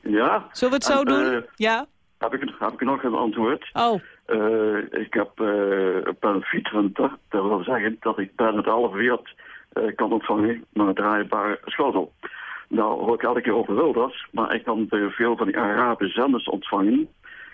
Ja? Zullen we het zo En, doen? eh, Ja? heb, ik, heb ik nog een antwoord? Oh, Eh, ik heb uh, ben fietsrenter. Dat wil zeggen dat ik bijna de halve wereld eh, kan ontvangen met een draaibare schotel. Nou hoor ik elke keer over Wilders, maar ik kan veel van die Arabische zenders ontvangen.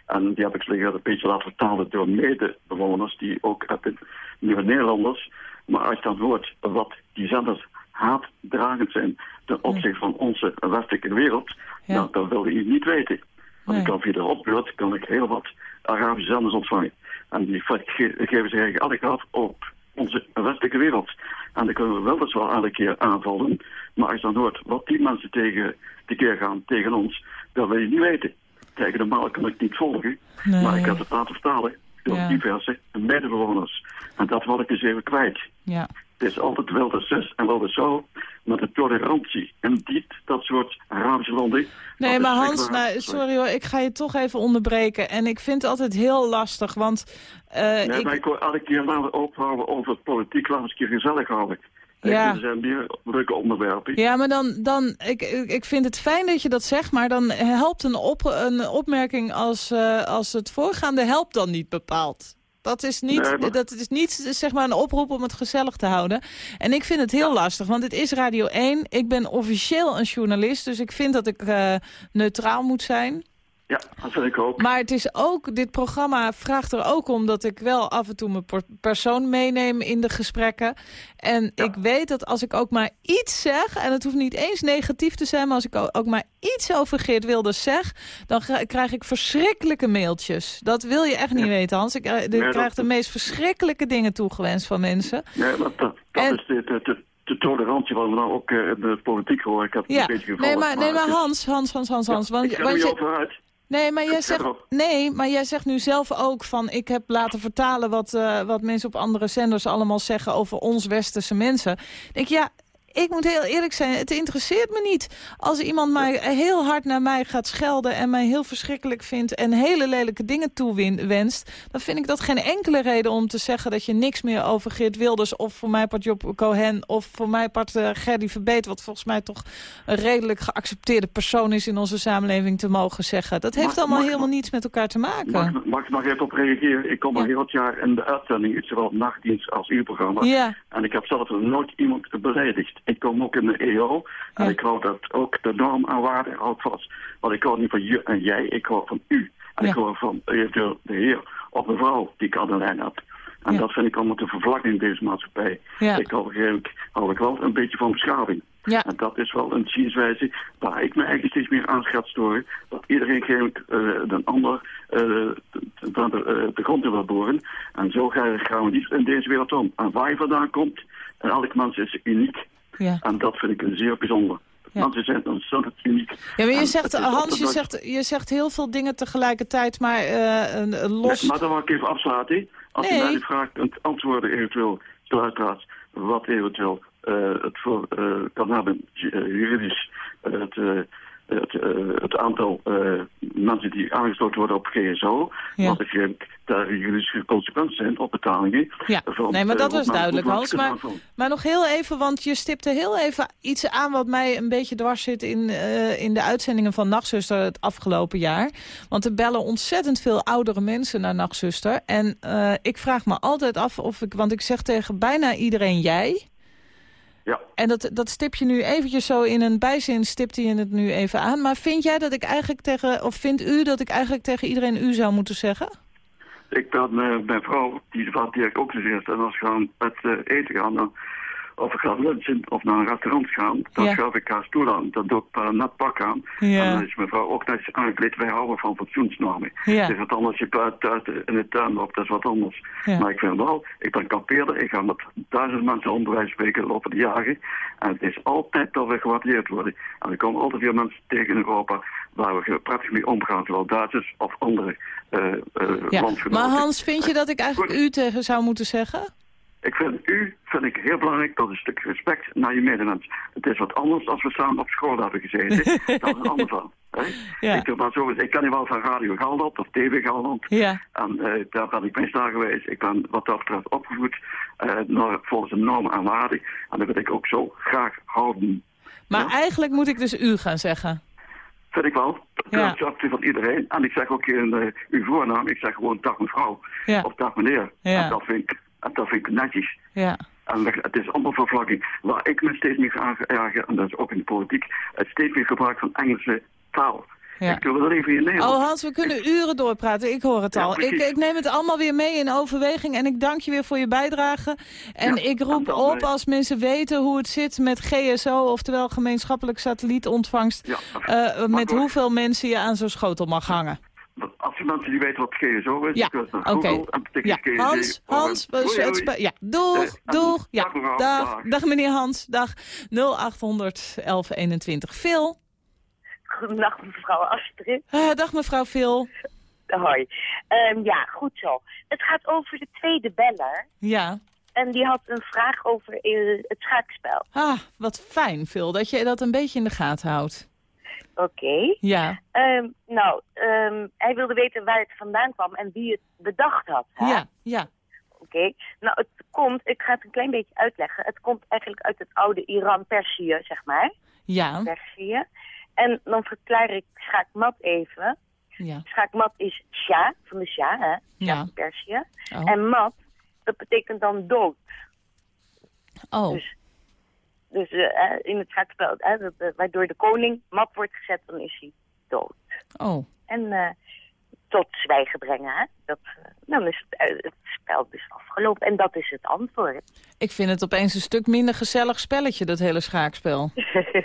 En die heb ik slechts een beetje laten vertalen door medebewoners, die ook hebben, nieuwe Nederlanders. Maar als je dan hoort wat die zenders haatdragend zijn ten opzichte van onze westelijke wereld, Ja. nou, dan wilde je niet weten. Want ik kan via de opbeurt kan ik heel wat Arabische zenders ontvangen. En die ge- geven zich eigenlijk adequaat op onze westelijke wereld. En dan kunnen we wel eens wel elke keer aanvallen. Maar als je dan hoort wat die mensen tegen de keer gaan tegen ons, dan wil je niet weten. Kijk, normaal kan ik niet volgen. Nee. Maar ik heb het laten vertalen door Ja. diverse medebewoners. En dat wil ik dus even kwijt. ja. Het is altijd wel de zus en wel de zo, maar de tolerantie. En niet dat soort Arabische landen. Nee, maar Hans, nou, sorry hoor, ik ga je toch even onderbreken. En ik vind het altijd heel lastig, want... eh, Nee, ik, maar ik wil elke keer laten ophouden over het politiek. We eens een keer gezellig houden. Ja. Er zijn meer leuke onderwerpen. Ja, maar dan, dan ik, ik ik vind het fijn dat je dat zegt, maar dan helpt een, op, een opmerking als, eh, als het voorgaande helpt dan niet bepaald. Dat is niet, Nee, maar- dat is niet zeg maar een oproep om het gezellig te houden. En ik vind het heel lastig, want het is Radio 1. Ik ben officieel een journalist, dus ik vind dat ik eh, neutraal moet zijn. Ja, dat vind ik ook. Maar het is ook, dit programma vraagt er ook om dat ik wel af en toe mijn per- persoon meeneem in de gesprekken. En ik weet dat als ik ook maar iets zeg, en het hoeft niet eens negatief te zijn, maar als ik ook maar iets over Geert Wilders zeg, dan krijg ik verschrikkelijke mailtjes. Dat wil je echt niet weten, Hans. Ik, eh, ik krijg de meest verschrikkelijke dingen toegewenst van mensen. Nee, maar dat, dat En- is de, de, de, de tolerantie wat we nou ook eh, in de politiek horen. Ik heb Ja, een beetje gevolgd. nee, maar, nee, maar Hans, Hans, Hans, Hans, Hans. Ja, Want, want je. Nee, maar jij zegt, nee, maar jij zegt nu zelf ook van... ik heb laten vertalen wat, eh, wat mensen op andere zenders allemaal zeggen... over ons westerse mensen. Ik denk, ja, ik moet heel eerlijk zijn, het interesseert me niet. Als iemand mij heel hard naar mij gaat schelden... en mij heel verschrikkelijk vindt en hele lelijke dingen toewenst... dan vind ik dat geen enkele reden om te zeggen... dat je niks meer over Geert Wilders of voor mij part Job Cohen... of voor mij part uh, Gerdy Verbeet... wat volgens mij toch een redelijk geaccepteerde persoon is... in onze samenleving te mogen zeggen. Dat heeft Mag- allemaal mag- helemaal niets met elkaar te maken. Mag, mag even op reageren? Ik kom al Ja. heel het jaar in de uitzending, zowel nachtdienst als uw programma. Ja, En ik heb zelf nog nooit iemand beledigd. Ik kom ook in de EO en Ja. ik hou dat ook de norm en waarde houdt vast. Want ik hou niet van je en jij, ik hou van u. En Ja. ik hou van eventueel de heer of mevrouw die ik aan de lijn heb. En Ja. dat vind ik allemaal te vervlakking in deze maatschappij. Ja. Ik hou, hou ik wel een beetje van beschaving. Ja. En dat is wel een zienswijze waar ik me eigenlijk steeds meer aan gaat storen. Dat iedereen geen uh, een ander uh, de, de, de grond in wil boren. En zo gaan we niet in deze wereld om. En waar je vandaan komt, en elk mens is uniek. Ja. En dat vind ik een zeer bijzonder. Ja. Mensen zijn ontzettend uniek. Ja, maar je En zegt, Hans, je zegt, je zegt heel veel dingen tegelijkertijd, maar een- los... Maar dan wil ik even afsluiten. Als Nee. u mij die vraag kunt antwoorden eventueel, luisteraars, wat eventueel eh, het voor eh, kan hebben, ju- juridisch, het, het, eh, het aantal eh, mensen die aangesloten worden op GSO, Ja. wat ik eh, daar juridische consequenties zijn op betalingen. Ja, van, nee, maar dat was duidelijk, Hans. Maar, maar nog heel even, want je stipte heel even iets aan... wat mij een beetje dwars zit in, in de uitzendingen van Nachtzuster het afgelopen jaar. Want er bellen ontzettend veel oudere mensen naar Nachtzuster. En ik vraag me altijd af of ik... Want ik zeg tegen bijna iedereen jij... Ja. En dat, dat stip je nu eventjes zo in een bijzin, stipte je het nu even aan. Maar vind jij dat ik eigenlijk tegen, of vindt u dat ik eigenlijk tegen iedereen u zou moeten zeggen? Ik ben mijn vrouw, die hanteer ik ook. En als we gaan met eh, eten gaan, dan, of ik ga lunchen of naar een restaurant gaan, dan Ja. schuif ik haar stoel aan. Dan doe ik een net pak aan. Ja. En dan is mijn vrouw ook netjes aangekleed. Wij houden van fatsoensnormen. Ja. Het is wat anders als je buiten in de tuin loopt, dat is wat anders. Ja. Maar ik vind wel, ik ben kampeerder, ik ga met duizend mensen van spreken lopen de jagen. En het is altijd dat we gewaardeerd worden. En er komen altijd weer mensen tegen in Europa waar we prettig mee omgaan, zowel Duitsers of andere eh eh Ja. Maar Hans, vind je dat ik eigenlijk u tegen zou moeten zeggen? Ik vind u vind ik heel belangrijk, dat is een stuk respect naar je medemens. Het is wat anders als we samen op school hebben gezeten. dat is een ander van. Ja. Ik, doe maar zo, ik ken je wel van Radio Gelderland of TV Gelderland. Ja. En eh, daar ben ik meestal geweest. Ik ben wat dat betreft opgevoed naar, volgens een norm en waarde. En dat wil ik ook zo graag houden. Maar Ja. eigenlijk moet ik dus u gaan zeggen. Vind ik wel. Dat is optie van iedereen. En ik zeg ook in eh, uw voornaam, ik zeg gewoon dag mevrouw. Of dag meneer. Ja. En dat vind ik, dat vind ik netjes. Ja. En het is allemaal vervlakking. Waar ik me steeds meer ga erger, en dat is ook in de politiek, het steeds meer gebruik van Engelse taal. Ja. Ik wil dat even in Nederland. Oh Hans, we kunnen uren doorpraten. Ik hoor het Ja, al. ik, ik neem het allemaal weer mee in overweging. En ik dank je weer voor je bijdrage. En Ja, ik roep en op eh, als mensen weten hoe het zit met GSO... oftewel gemeenschappelijk satellietontvangst... Ja, eh, met hoeveel mensen je aan zo'n schotel mag hangen. Als je mensen die weten wat GSO is, Ja, ik wil naar oké. Google en betekent Ja, GSO. Hans, Hans, we- het ja, doeg, Eh, doeg. Ja, dag, mevrouw, dag, dag. dag meneer Hans, dag. 0800 1121. Phil. Goedendag mevrouw Astrid. Eh, dag mevrouw Phil. Hoi. Ehm, ja, goed zo. Het gaat over de tweede beller. Ja. En die had een vraag over eh, het schaakspel. Ah, wat fijn Phil, dat je dat een beetje in de gaten houdt. Oké. Ja, Ehm, nou, ehm, hij wilde weten waar het vandaan kwam en wie het bedacht had. hè? ja, ja. Oké. Nou, het komt, ik ga het een klein beetje uitleggen. Het komt eigenlijk uit het oude Iran-Perzië, zeg maar. Ja, Perzië. En dan verklaar ik schaakmat even. ja. Schaakmat is Shah, van de Shah, hè? Ja. van Perzië. Oh. En mat, dat betekent dan dood. Oh, Dus, dus eh, eh, in het schaakspel, dat, eh, waardoor de koning mat wordt gezet, dan is hij dood. oh. En tot zwijgen brengen, hè? Dat, dan is het, het spel dus afgelopen. En dat is het antwoord. Ik vind het opeens een stuk minder gezellig spelletje, dat hele schaakspel.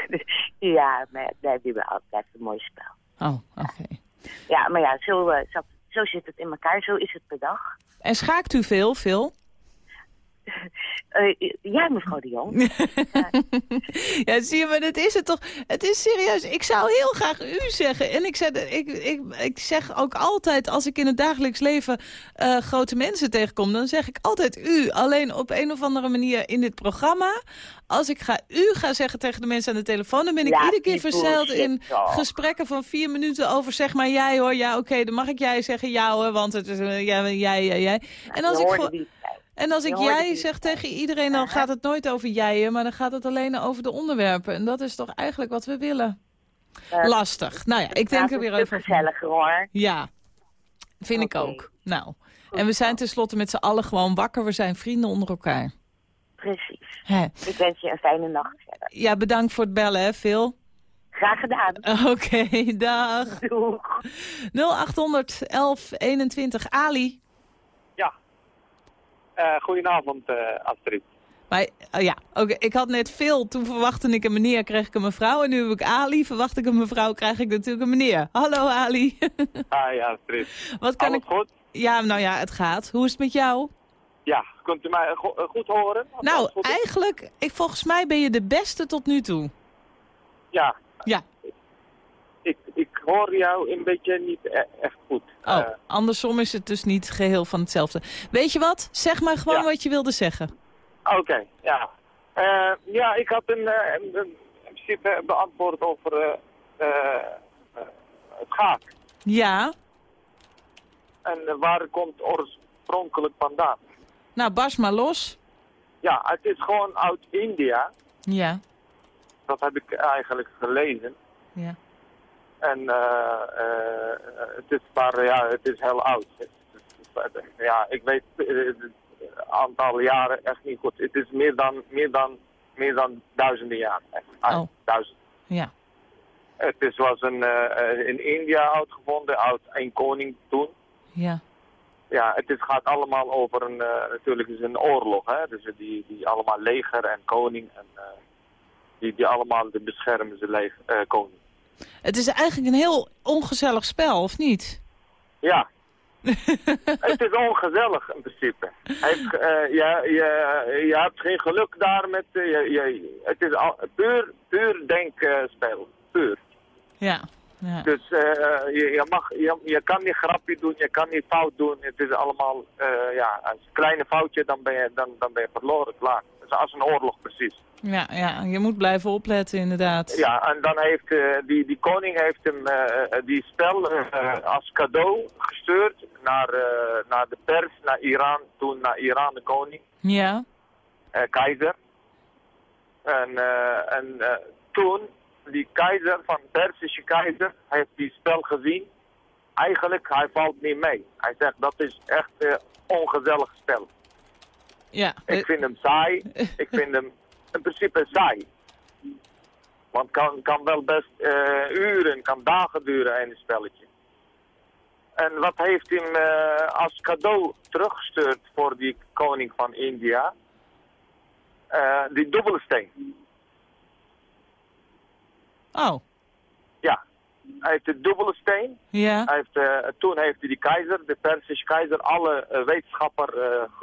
ja, maar die hebben altijd een mooi spel. Oh, oké. Ja, maar ja, zo, zo, zo zit het in elkaar. Zo is het per dag. En schaakt u veel, Phil? Eh, ja, mevrouw de Jong. ja, zie je, maar dat is het toch. Het is serieus. Ik zou heel graag u zeggen. En ik zeg, ik, ik, ik zeg ook altijd, als ik in het dagelijks leven eh, grote mensen tegenkom, dan zeg ik altijd u. Alleen op een of andere manier in dit programma. Als ik ga u ga zeggen tegen de mensen aan de telefoon, dan ben ik Ja, iedere keer verzeild in toch. gesprekken van vier minuten over zeg maar jij hoor. Ja, oké, dan mag ik jij zeggen ja hoor, want het is eh, jij, jij, jij. En als ik gewoon-. En als ik jij zeg tegen iedereen, dan gaat het nooit over jijen, maar dan gaat het alleen over de onderwerpen. En dat is toch eigenlijk wat we willen. Lastig. Nou ja, ik denk het er weer over. gezelliger hoor. Ja, vind ik ook. Nou, en we zijn tenslotte met z'n allen gewoon wakker. We zijn vrienden onder elkaar. Precies. Hè. Ik wens je een fijne nacht verder. Ja, bedankt voor het bellen, hè, Phil. Graag gedaan. Oké, dag. Doeg. 0800 1121. Ali, goedenavond, eh, Astrid. Maar oh ja, oké, ik had net veel. Toen verwachtte ik een meneer, kreeg ik een mevrouw. En nu heb ik Ali, verwacht ik een mevrouw, krijg ik natuurlijk een meneer. Hallo Ali. Ah ja, Frits. Wat kan Alles ik... goed? Ja, nou ja, het gaat. Hoe is het met jou? Ja, kunt u mij eh, go- eh, goed horen? Nou, goed eigenlijk, ik, volgens mij ben je de beste tot nu toe. Ja, Ja. Hoor jou een beetje niet e- echt goed. Oh, Eh, andersom is het dus niet geheel van hetzelfde. Weet je wat? Zeg maar gewoon Ja. wat je wilde zeggen. Oké, ja. Eh, ja, ik had een, eh, een, een- in principe beantwoord over het schaak. Ja. En waar komt oorspronkelijk vandaan. Nou, bars maar los. Ja, het is gewoon uit India. Ja. Dat heb ik eigenlijk gelezen. Ja. En eh, eh, het is maar, ja, het is heel oud. Ja, ik weet eh, het aantal jaren echt niet goed. Het is meer dan, meer dan, meer dan duizenden jaar. Echt. Ah, Oh. Duizend. Ja. Het is, was een, eh, eh, in India uitgevonden, uit een koning toen. Ja. Ja, het is, gaat allemaal over een, eh, natuurlijk is een oorlog, hè. Dus die, die allemaal leger en koning en eh, die, die allemaal de beschermen ze leger, eh, koning. Het is eigenlijk een heel ongezellig spel, of niet? Ja. het is ongezellig in principe. Hij heeft, eh, je, je, je hebt geen geluk daar met... eh, je, je, het is al, puur, puur denkspel. puur. Ja. ja. Dus eh, je, je, mag, je, je kan niet grapje doen, je kan niet fout doen. Het is allemaal, ja, als een kleine foutje, dan ben je, dan, dan ben je verloren, klaar. Is als een oorlog precies. Ja, ja, je moet blijven opletten inderdaad. Ja, en dan heeft eh, die, die koning heeft hem eh, eh, die spel als cadeau gestuurd naar, naar de pers, naar Iran, toen naar Iran de koning, Ja. keizer. En, en toen, die keizer van Persische keizer, heeft die spel gezien. Eigenlijk, hij valt niet mee. Hij zegt, dat is echt eh ongezellig spel. Ja. Ik vind hem saai. Ik vind hem in principe saai. Want kan, kan wel best eh, uren, kan dagen duren een spelletje. En wat heeft hij hem eh, als cadeau teruggestuurd voor die koning van India? Eh, die dubbelsteen. Oh. Ja. Hij heeft de dubbelsteen. Ja. Hij heeft, toen heeft hij die keizer, de Persische keizer, alle wetenschappers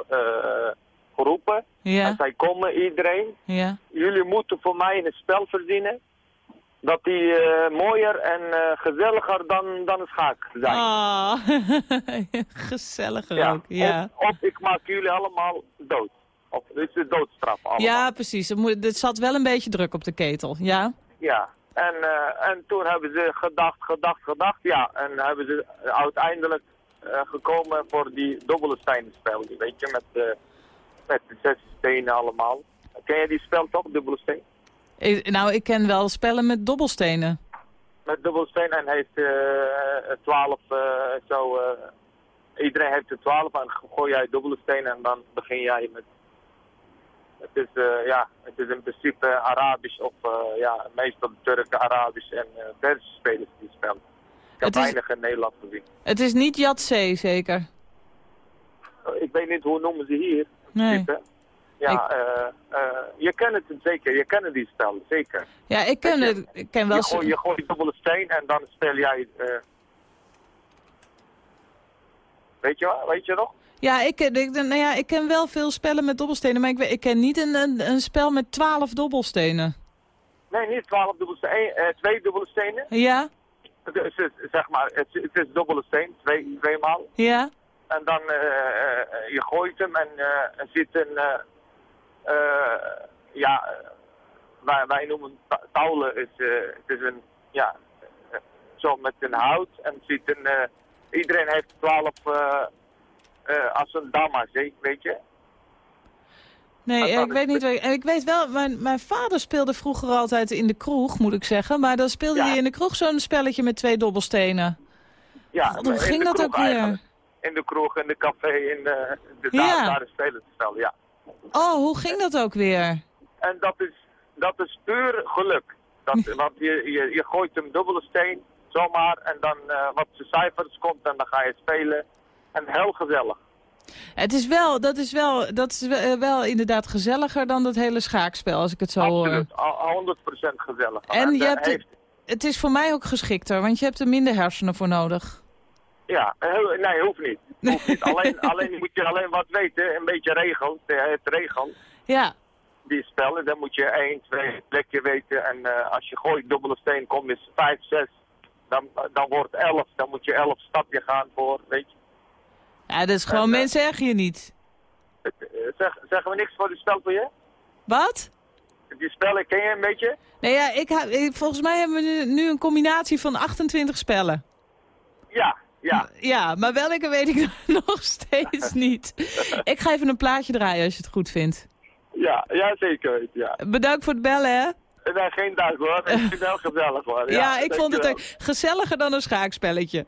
eh, geroepen. Ja. En zij komen, iedereen. Ja. Jullie moeten voor mij een spel verzinnen. Dat die eh, mooier en eh, gezelliger dan, dan een schaak zijn. Ah, gezelliger ja. ook. Ja. Of, of ik maak jullie allemaal dood. Of het is de doodstraf allemaal. Ja, precies. Er Er zat wel een beetje druk op de ketel. Ja. Ja. En, eh, en toen hebben ze gedacht, gedacht, gedacht. Ja, en hebben ze uiteindelijk gekomen voor die dubbele steenspel. Weet je, met, met zes stenen allemaal. Ken je die spel toch, dubbele steen? Ik- nou, ik ken wel spellen met dobbelstenen. Met dubbelsteen en heeft eh, twaalf eh, zo. eh, iedereen heeft er twaalf en gooi jij dubbele steen en dan begin jij met. Het is, eh, ja, het is in principe Arabisch of eh, ja, meestal Turken, Arabisch en Persische spelers die spelen. Ik heb Het is- weinig in Nederland gezien. Het is niet Jatzee, zeker? Ik weet niet hoe noemen ze hier. Nee. Ja, eh, eh, je kent het zeker, je kent die spel, zeker. Ja, ik ken, het, ik ken wel... Je gooit, je gooit dubbele steen en dan speel jij... eh, weet je wel, weet je nog? Ja, ik, ken- ik, nou ja, ik ken wel veel spellen met dobbelstenen, maar ik, ik ken niet een, een, een spel met twaalf dobbelstenen. Nee, niet twaalf dubbele stenen, eh, twee dubbele stenen. Ja? Dus, zeg maar, het, het is dubbele steen, twee, tweemaal. Ja? En dan eh, eh, je gooit hem en eh, er zit een, eh, eh, ja, eh, wij, wij noemen touwlen, is, eh, het is een, ja, eh, zo met een hout en zit een, eh, iedereen heeft twaalf, eh, eh, als een damas, hè, weet je. Nee, ik weet niet. ik weet wel, mijn, mijn vader speelde vroeger altijd in de kroeg, moet ik zeggen. Maar dan speelde Ja. hij in de kroeg zo'n spelletje met twee dobbelstenen. Ja, God, hoe in ging dat ook weer? eigenlijk. In de kroeg, in de café, in de, de Ja. daar, spelen het spel, ja. Oh, hoe ging dat ook weer? En dat is, dat is puur geluk. Dat, want je, je, je gooit een dubbele steen, zomaar, en dan eh, wat de cijfers komt en dan ga je spelen. En heel gezellig. Het is wel, dat is wel, dat is wel, eh, wel inderdaad gezelliger dan dat hele schaakspel, als ik het zo hoor. Absoluut, al- 100% gezellig. En je hebt, heeft- het is voor mij ook geschikter, want je hebt er minder hersenen voor nodig. Ja, nee, hoeft niet. Hoeft niet. alleen, alleen moet je alleen wat weten, een beetje regels. Je hebt regels, Ja, die spellen. Dan moet je één, twee plekje weten. En eh, als je gooit dubbele steen, kom je 5, 6. Dan, dan wordt 11. Dan moet je 11 stapje gaan voor, weet je. ja dat is gewoon, eh, mensen zeggen je niet. Eh, Zeg, zeggen we niks voor die spel voor je? Wat? Die spellen ken je een beetje? Nee, ja, ik, volgens mij hebben we nu een combinatie van 28 spellen. Ja, ja. Ja, maar welke weet ik nog steeds niet. Ik ga even een plaatje draaien als je het goed vindt. Ja, ja zeker ja. Bedankt voor het bellen, hè? Nee, geen dank hoor. Ik vind het wel gezellig hoor. Ja, ik vond het ook gezelliger dan een schaakspelletje.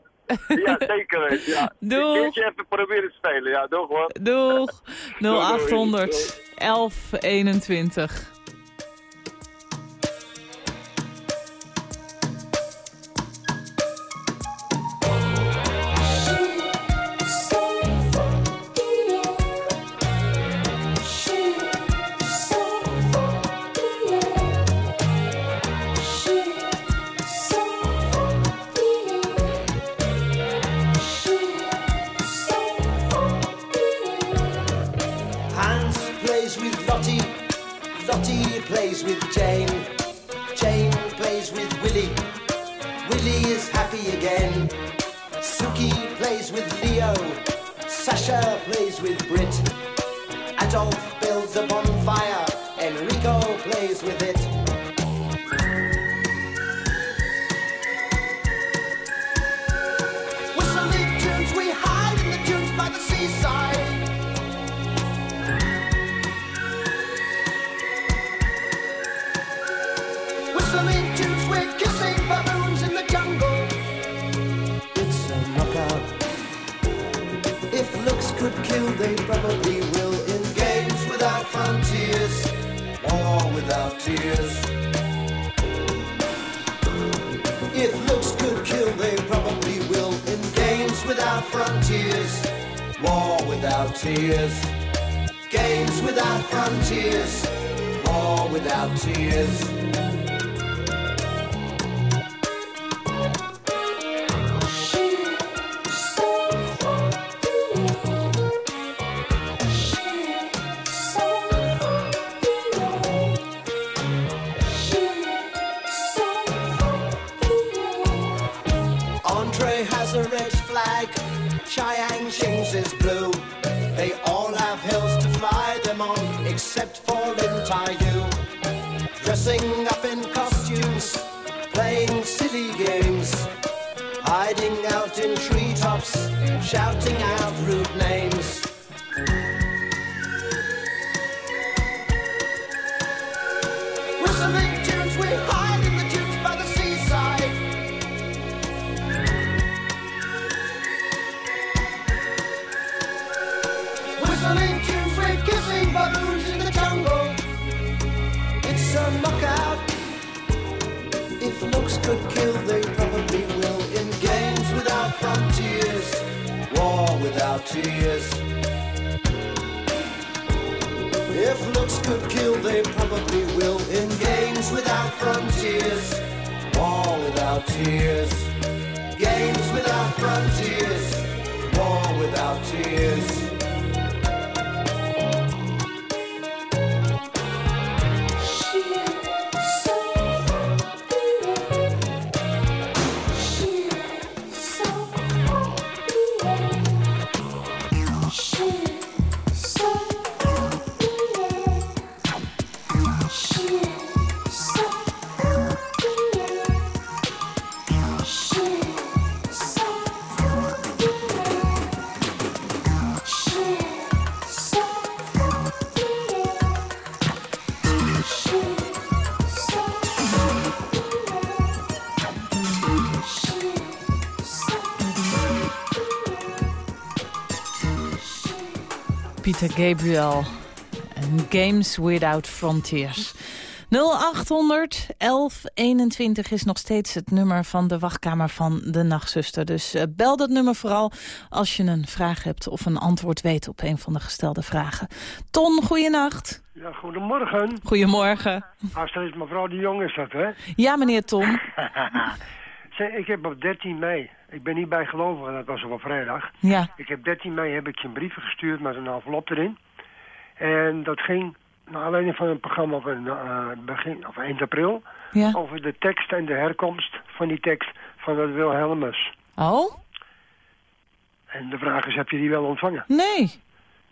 Ja, zeker weten, ja. Doeg. Een even proberen te spelen, ja. Doeg hoor. Doeg. doei. 0800 1121. War without tears. Peter Gabriel en Games Without Frontiers. 0800 1121 is nog steeds het nummer van de wachtkamer van de nachtzuster. Dus eh, bel dat nummer vooral als je een vraag hebt of een antwoord weet op een van de gestelde vragen. Ton, goeienacht. Ja, goedemorgen. Goedemorgen. Astrid, mevrouw de Jong is dat, hè? Ja, meneer Tom. Zeg, ik heb op 13 mei, ik ben niet bijgelovig, dat was op vrijdag. Ja. Ik heb 13 mei heb ik je een brief gestuurd met een envelop erin. En dat ging naar aanleiding van een programma een, eh, begin, of eind april... Ja. over de tekst en de herkomst van die tekst van het Wilhelmus. Oh? En de vraag is, heb je die wel ontvangen? Nee.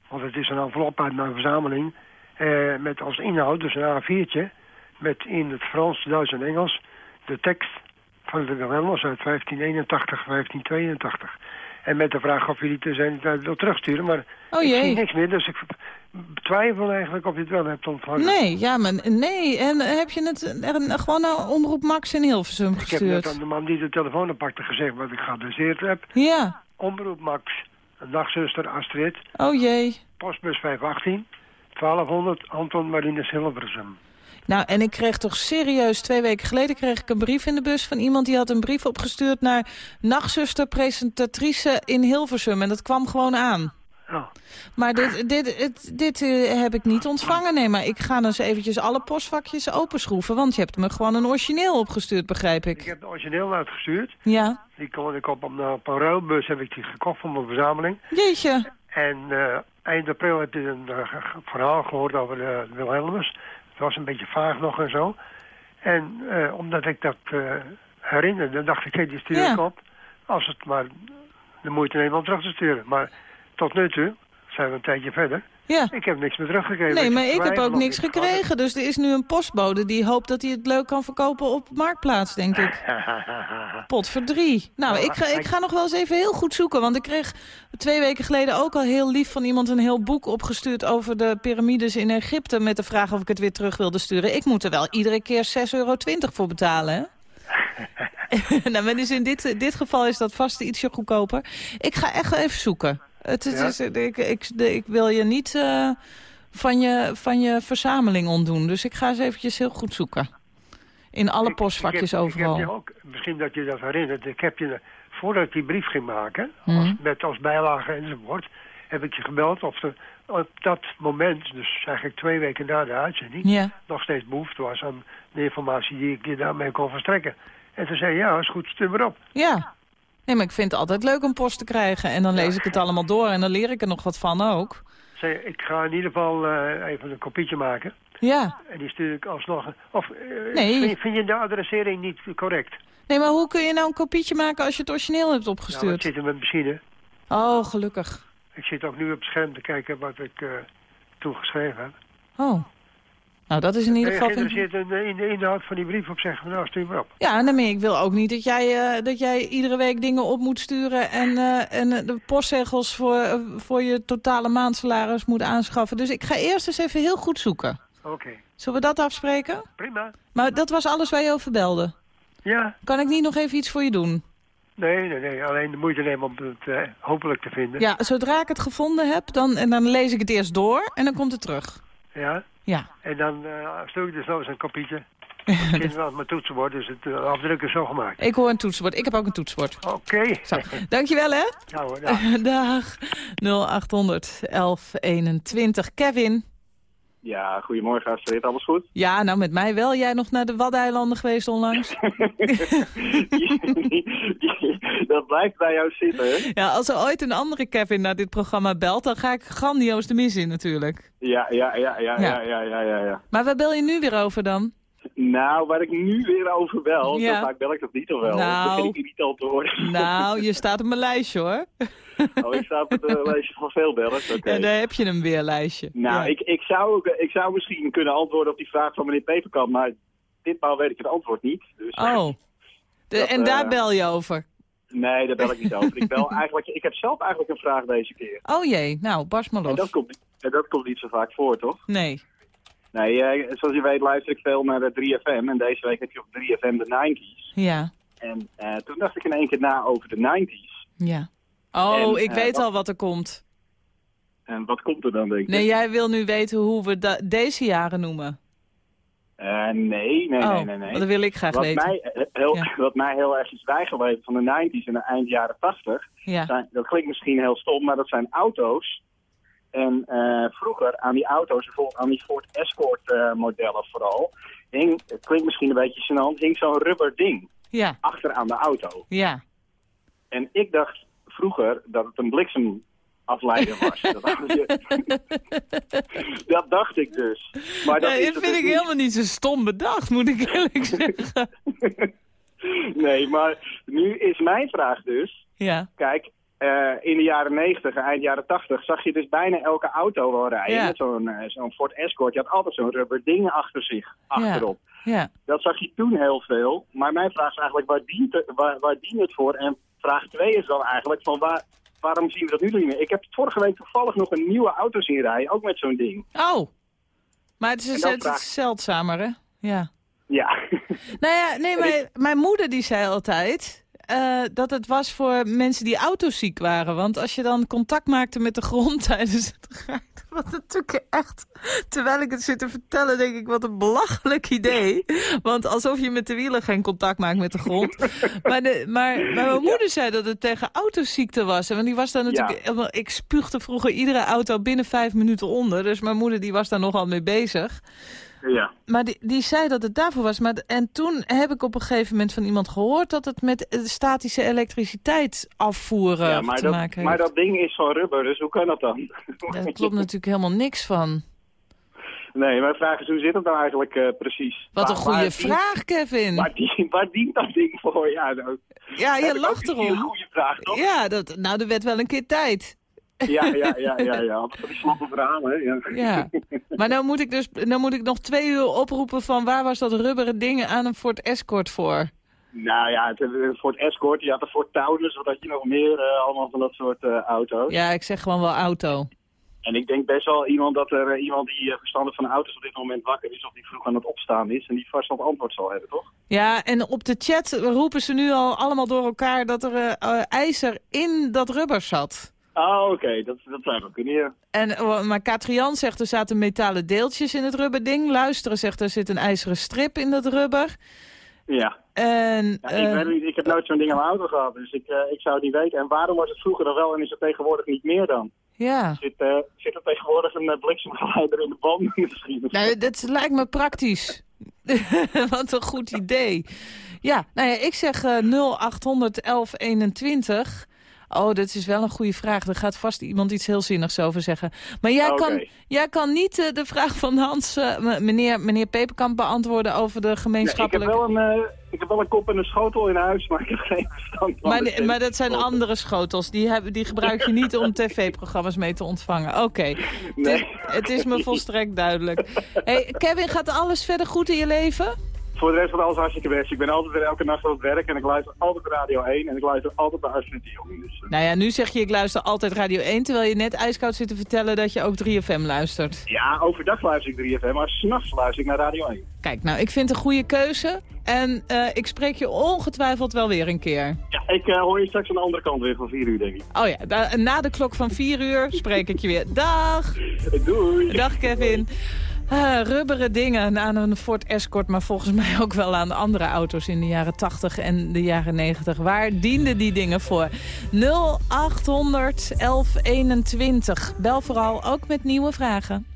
Want het is een envelop uit mijn verzameling eh, met als inhoud, dus een A4'tje... met in het Frans, Duits en Engels de tekst van de Wilhelmus uit 1581, 1582. En met de vraag of jullie te zijn tijd wil terugsturen, maar Oh ik zie niks meer. Dus ik twijfel eigenlijk of je het wel hebt ontvangen. Nee, ja, maar nee. En heb je het er een- gewoon naar Omroep Max in Hilversum Ik heb net gestuurd? aan de man die de telefoon oppakte gezegd wat ik geadresseerd heb. Ja. Omroep Max, nachtzuster Astrid, Oh jee. postbus 518, 1200 Anton Marines Hilversum. Nou, en ik kreeg toch serieus, twee weken geleden kreeg ik een brief in de bus van iemand die had een brief opgestuurd naar nachtzuster presentatrice in Hilversum. En dat kwam gewoon aan. Ja. Maar dit, dit, het- dit eh, heb ik niet ontvangen. Nee, maar ik ga dus eventjes alle postvakjes openschroeven. Want je hebt me gewoon een origineel opgestuurd, begrijp Ik ik. heb de origineel uitgestuurd. Ja. Die kon ik op een, eh, op een ruilbus heb ik die gekocht van mijn verzameling. Jeetje. En eh, eind april heb je een eh, verhaal gehoord over de Wilhelmus. Het was een beetje vaag nog en zo. En eh, omdat ik dat eh, herinnerde, dacht ik, hé, die stuur Ja. ik op. Als het maar de moeite neemt om terug te sturen. Maar tot nu toe zijn we een tijdje verder. Ja. Ik heb niks meer teruggegeven. Nee, maar ik heb ook niks gekregen. Dus er is nu een postbode die hoopt dat hij het leuk kan verkopen op Marktplaats, denk ik. Pot voor drie. Nou, ik ga, ik ga nog wel eens even heel goed zoeken. Want ik kreeg twee weken geleden ook al heel lief van iemand een heel boek opgestuurd over de piramides in Egypte. Met de vraag of ik het weer terug wilde sturen. Ik moet er wel iedere keer 6,20 euro voor betalen, hè? nou, maar dus in dit, dit geval is dat vast ietsje goedkoper. Ik ga echt wel even zoeken. Het is, Ja? is- ik, ik, ik wil je niet eh, van, je, van je verzameling ontdoen. Dus ik ga eens eventjes heel goed zoeken. In alle postvakjes ik heb, overal. Ik heb je ook, misschien dat je dat herinnert, ik heb je, voordat ik die brief ging maken, Mhm. als, met als bijlage enzovoort, heb ik je gebeld of er op dat moment, dus eigenlijk twee weken na de uitzending, nog steeds behoefte was aan de informatie die ik je daarmee kon verstrekken. En toen zei je, ja, is goed, stuur maar op. Ja. Nee, maar ik vind het altijd leuk om post te krijgen. En dan lees ik het allemaal door en dan leer ik er nog wat van ook. Ik ga in ieder geval eh, even een kopietje maken. Ja. En die stuur ik alsnog. Of eh, Nee. vind, vind je de adressering niet correct? Nee, maar hoe kun je nou een kopietje maken als je het origineel hebt Nou, het opgestuurd? zit in mijn machine. Oh, gelukkig. Ik zit ook nu op het scherm te kijken wat ik eh, toen geschreven heb. Oh. Nou, dat is in ieder geval... ik- geïnteresseerd in, de- in de inhoud van die brief op zeggen? Nou, stuur maar op. Ja, nee, maar ik wil ook niet dat jij, eh, dat jij iedere week dingen op moet sturen... en, eh, en eh, de postzegels voor, voor je totale maandsalaris moet aanschaffen. Dus ik ga eerst eens even heel goed zoeken. Oké, Zullen we dat afspreken? prima. Maar dat was alles waar je over belde. Ja, Kan ik niet nog even iets voor je doen? nee, nee, nee. Alleen de moeite nemen om het hopelijk te vinden. Ja, zodra ik het gevonden heb, dan, en dan lees ik het eerst door en dan komt het terug. Ja? Ja. En dan uh, stuur ik dus nog eens een kopietje. Het is wel mijn toetsenbord, dus het uh, afdruk is zo gemaakt. Ik hoor een toetsenbord. Ik heb ook een toetsenbord. Oké. Zo, dankjewel hè. Ja hoor, dag. Dag. 0800 1121. Kevin. Ja, goedemorgen Astrid, alles goed? Ja, nou met mij wel. Jij nog naar de Waddeneilanden geweest onlangs? dat blijft bij jou zitten, hè? Ja, als er ooit een andere Kevin naar dit programma belt, dan ga ik grandioos de mis in natuurlijk. Ja, ja, ja, ja, Ja. ja, ja, ja, ja. Maar waar bel je nu weer over dan? Nou, waar ik nu weer over bel, Ja. vaak bel ik dat niet of wel. Nou. Dat begin ik irritant te worden. Nou, je staat op mijn lijstje hoor. Oh, ik sta op het uh, lijstje van veel bellers, oké. Ja, daar heb je hem weer, lijstje. Nou, Ja. ik, ik, zou, ook- ik zou misschien kunnen antwoorden op die vraag van meneer Peperkamp, maar ditmaal weet ik het antwoord niet. Dus, Oh, de, Dat, en daar eh, bel je over? Nee, daar bel ik niet over. Ik, bel eigenlijk, ik heb zelf eigenlijk een vraag deze keer. Oh jee, nou, barst maar En los. dat komt, en dat komt niet zo vaak voor, toch? Nee. Nee, eh, zoals je weet luister ik veel naar de 3FM. En deze week heb je op 3FM de 90s. Ja, En eh, toen dacht ik in één keer na over de 90s. ja. Oh, En, ik eh, weet wat- al wat er komt. En wat komt er dan, denk ik? Nee, jij wil nu weten hoe we deze jaren noemen. Eh, nee, nee, Oh, nee, nee, nee. dat wil ik graag wat weten. Mij, eh, heel, Wat mij heel erg is bijgebleven van de 90s en de eind jaren 80, Ja. zijn, dat klinkt misschien heel stom, maar dat zijn auto's. En eh, vroeger aan die auto's, bijvoorbeeld aan die Ford Escort eh, modellen vooral, hing, het klinkt misschien een beetje gênant, hing zo'n rubber ding Ja, achter aan de auto. ja. En ik dacht vroeger dat het een bliksemafleider was. dat, dacht ik dus. Maar dat nee, is dat het vind ik niet. helemaal niet zo stom bedacht, moet ik eerlijk zeggen. Nee, maar nu is mijn vraag dus... Ja. Kijk, eh, in de jaren 90 en eind jaren 80 zag je dus bijna elke auto wel rijden. Ja. Met zo'n eh, zo'n Ford Escort. Je had altijd zo'n rubber ding achter zich, achterop. Ja. Dat zag je toen heel veel. Maar mijn vraag is eigenlijk, waar dient het, waar, waar dient het voor? En vraag 2 is dan eigenlijk, van waar, waarom zien we dat nu niet meer? Ik heb vorige week toevallig nog een nieuwe auto zien rijden, ook met zo'n ding. Oh. Maar het is, dan het is zeldzamer, hè? Ja. Ja. Nou ja, nee, mijn, mijn moeder die zei altijd eh, dat het was voor mensen die autoziek waren. Want als je dan contact maakte met de grond tijdens het rijden... Wat natuurlijk echt... Terwijl ik het zit te vertellen, denk ik, wat een belachelijk idee. Want alsof je met de wielen geen contact maakt met de grond. Maar, de, maar, maar mijn moeder zei dat het tegen autoziekte was. Want die was daar natuurlijk... Ik spuugde vroeger iedere auto binnen vijf minuten onder. Dus mijn moeder die was daar nogal mee bezig. Ja. Maar die, die zei dat het daarvoor was. Maar, en toen heb ik op een gegeven moment van iemand gehoord... dat het met eh, statische elektriciteit afvoeren ja maar, te dat, maken heeft. maar dat ding is van rubber, dus hoe kan dat dan? Daar klopt natuurlijk helemaal niks van. Nee, mijn vraag is, hoe zit het nou eigenlijk eh, precies? Wat een goede dient- vraag, Kevin. Waar dient, waar dient dat ding voor? Ja, nou, Ja, je lacht niet Een erom. goede vraag, toch? Ja, dat, nou, er werd wel een keer tijd. Ja, ja, ja, ja, ja. Die slappe verhalen, hè? Ja. Ja. Maar nou moet ik dus nou moet ik nog twee uur oproepen van waar was dat rubberen ding aan een Ford Escort voor? Nou ja, het, het Ford Escort, je had de Ford Taunus, wat had je nog meer, eh, allemaal van dat soort eh, auto's. Ja, ik zeg gewoon wel auto. En ik denk best wel iemand dat er eh, iemand die eh, verstandig van auto's op dit moment wakker is, of die vroeg aan het opstaan is, en die vast het antwoord zal hebben, toch? Ja, en op de chat roepen ze nu al allemaal door elkaar dat er eh, eh, ijzer in dat rubber zat. Ah, oké, dat, dat zou wel kunnen, ja. En, eh, maar Katrian zegt er zaten metalen deeltjes in het rubberding. Luisteren zegt er zit een ijzeren strip in dat rubber. Ja. En, Ja, ik, weet het niet, ik heb nooit zo'n ding aan mijn auto gehad, dus ik, eh, ik zou het niet weten. En waarom was het vroeger dan wel en is het tegenwoordig niet meer dan? ja. Zit, eh, zit er tegenwoordig een uh, bliksemgeleider in de band misschien? Nou, dat lijkt me praktisch. Wat een goed idee. Ja, nou ja, ik zeg eh 0800 1121. Oh, dat is wel een goede vraag. Er gaat vast iemand iets heel zinnigs over zeggen. Maar jij, Oké. kan, jij kan niet eh, de vraag van Hans, eh, meneer, meneer Peperkamp, beantwoorden over de Nee, ik, heb gemeenschappelijke... wel een, eh, ik heb wel een kop en een schotel in huis, maar ik heb geen verstand van maar, de maar dat zijn andere schotels. Die, hebben, die gebruik je niet om tv-programma's mee te ontvangen. Oké. Het, het is me volstrekt duidelijk. Hey, Kevin, gaat alles verder goed in je leven? Voor de rest van alles hartstikke best. Ik ben altijd weer elke nacht aan het werk en ik luister altijd Radio 1 en ik luister altijd naar Astrid de Jong. Dus, eh, Nou ja, nu zeg je ik luister altijd Radio 1... terwijl je net ijskoud zit te vertellen dat je ook 3FM luistert. ja, overdag luister ik 3FM, maar s'nachts luister ik naar Radio 1. Kijk, nou, ik vind het een goede keuze. En eh, ik spreek je ongetwijfeld wel weer een keer. Ja, ik eh, hoor je straks aan de andere kant weer van 4 uur, denk ik. Oh ja, na de klok van 4 uur spreek ik je weer. Dag! Doei! Dag Kevin. Ah, rubberen dingen aan een Ford Escort, maar volgens mij ook wel aan de andere auto's in de jaren 80 en de jaren 90. Waar dienden die dingen voor? 0800 1121. Bel vooral ook met nieuwe vragen.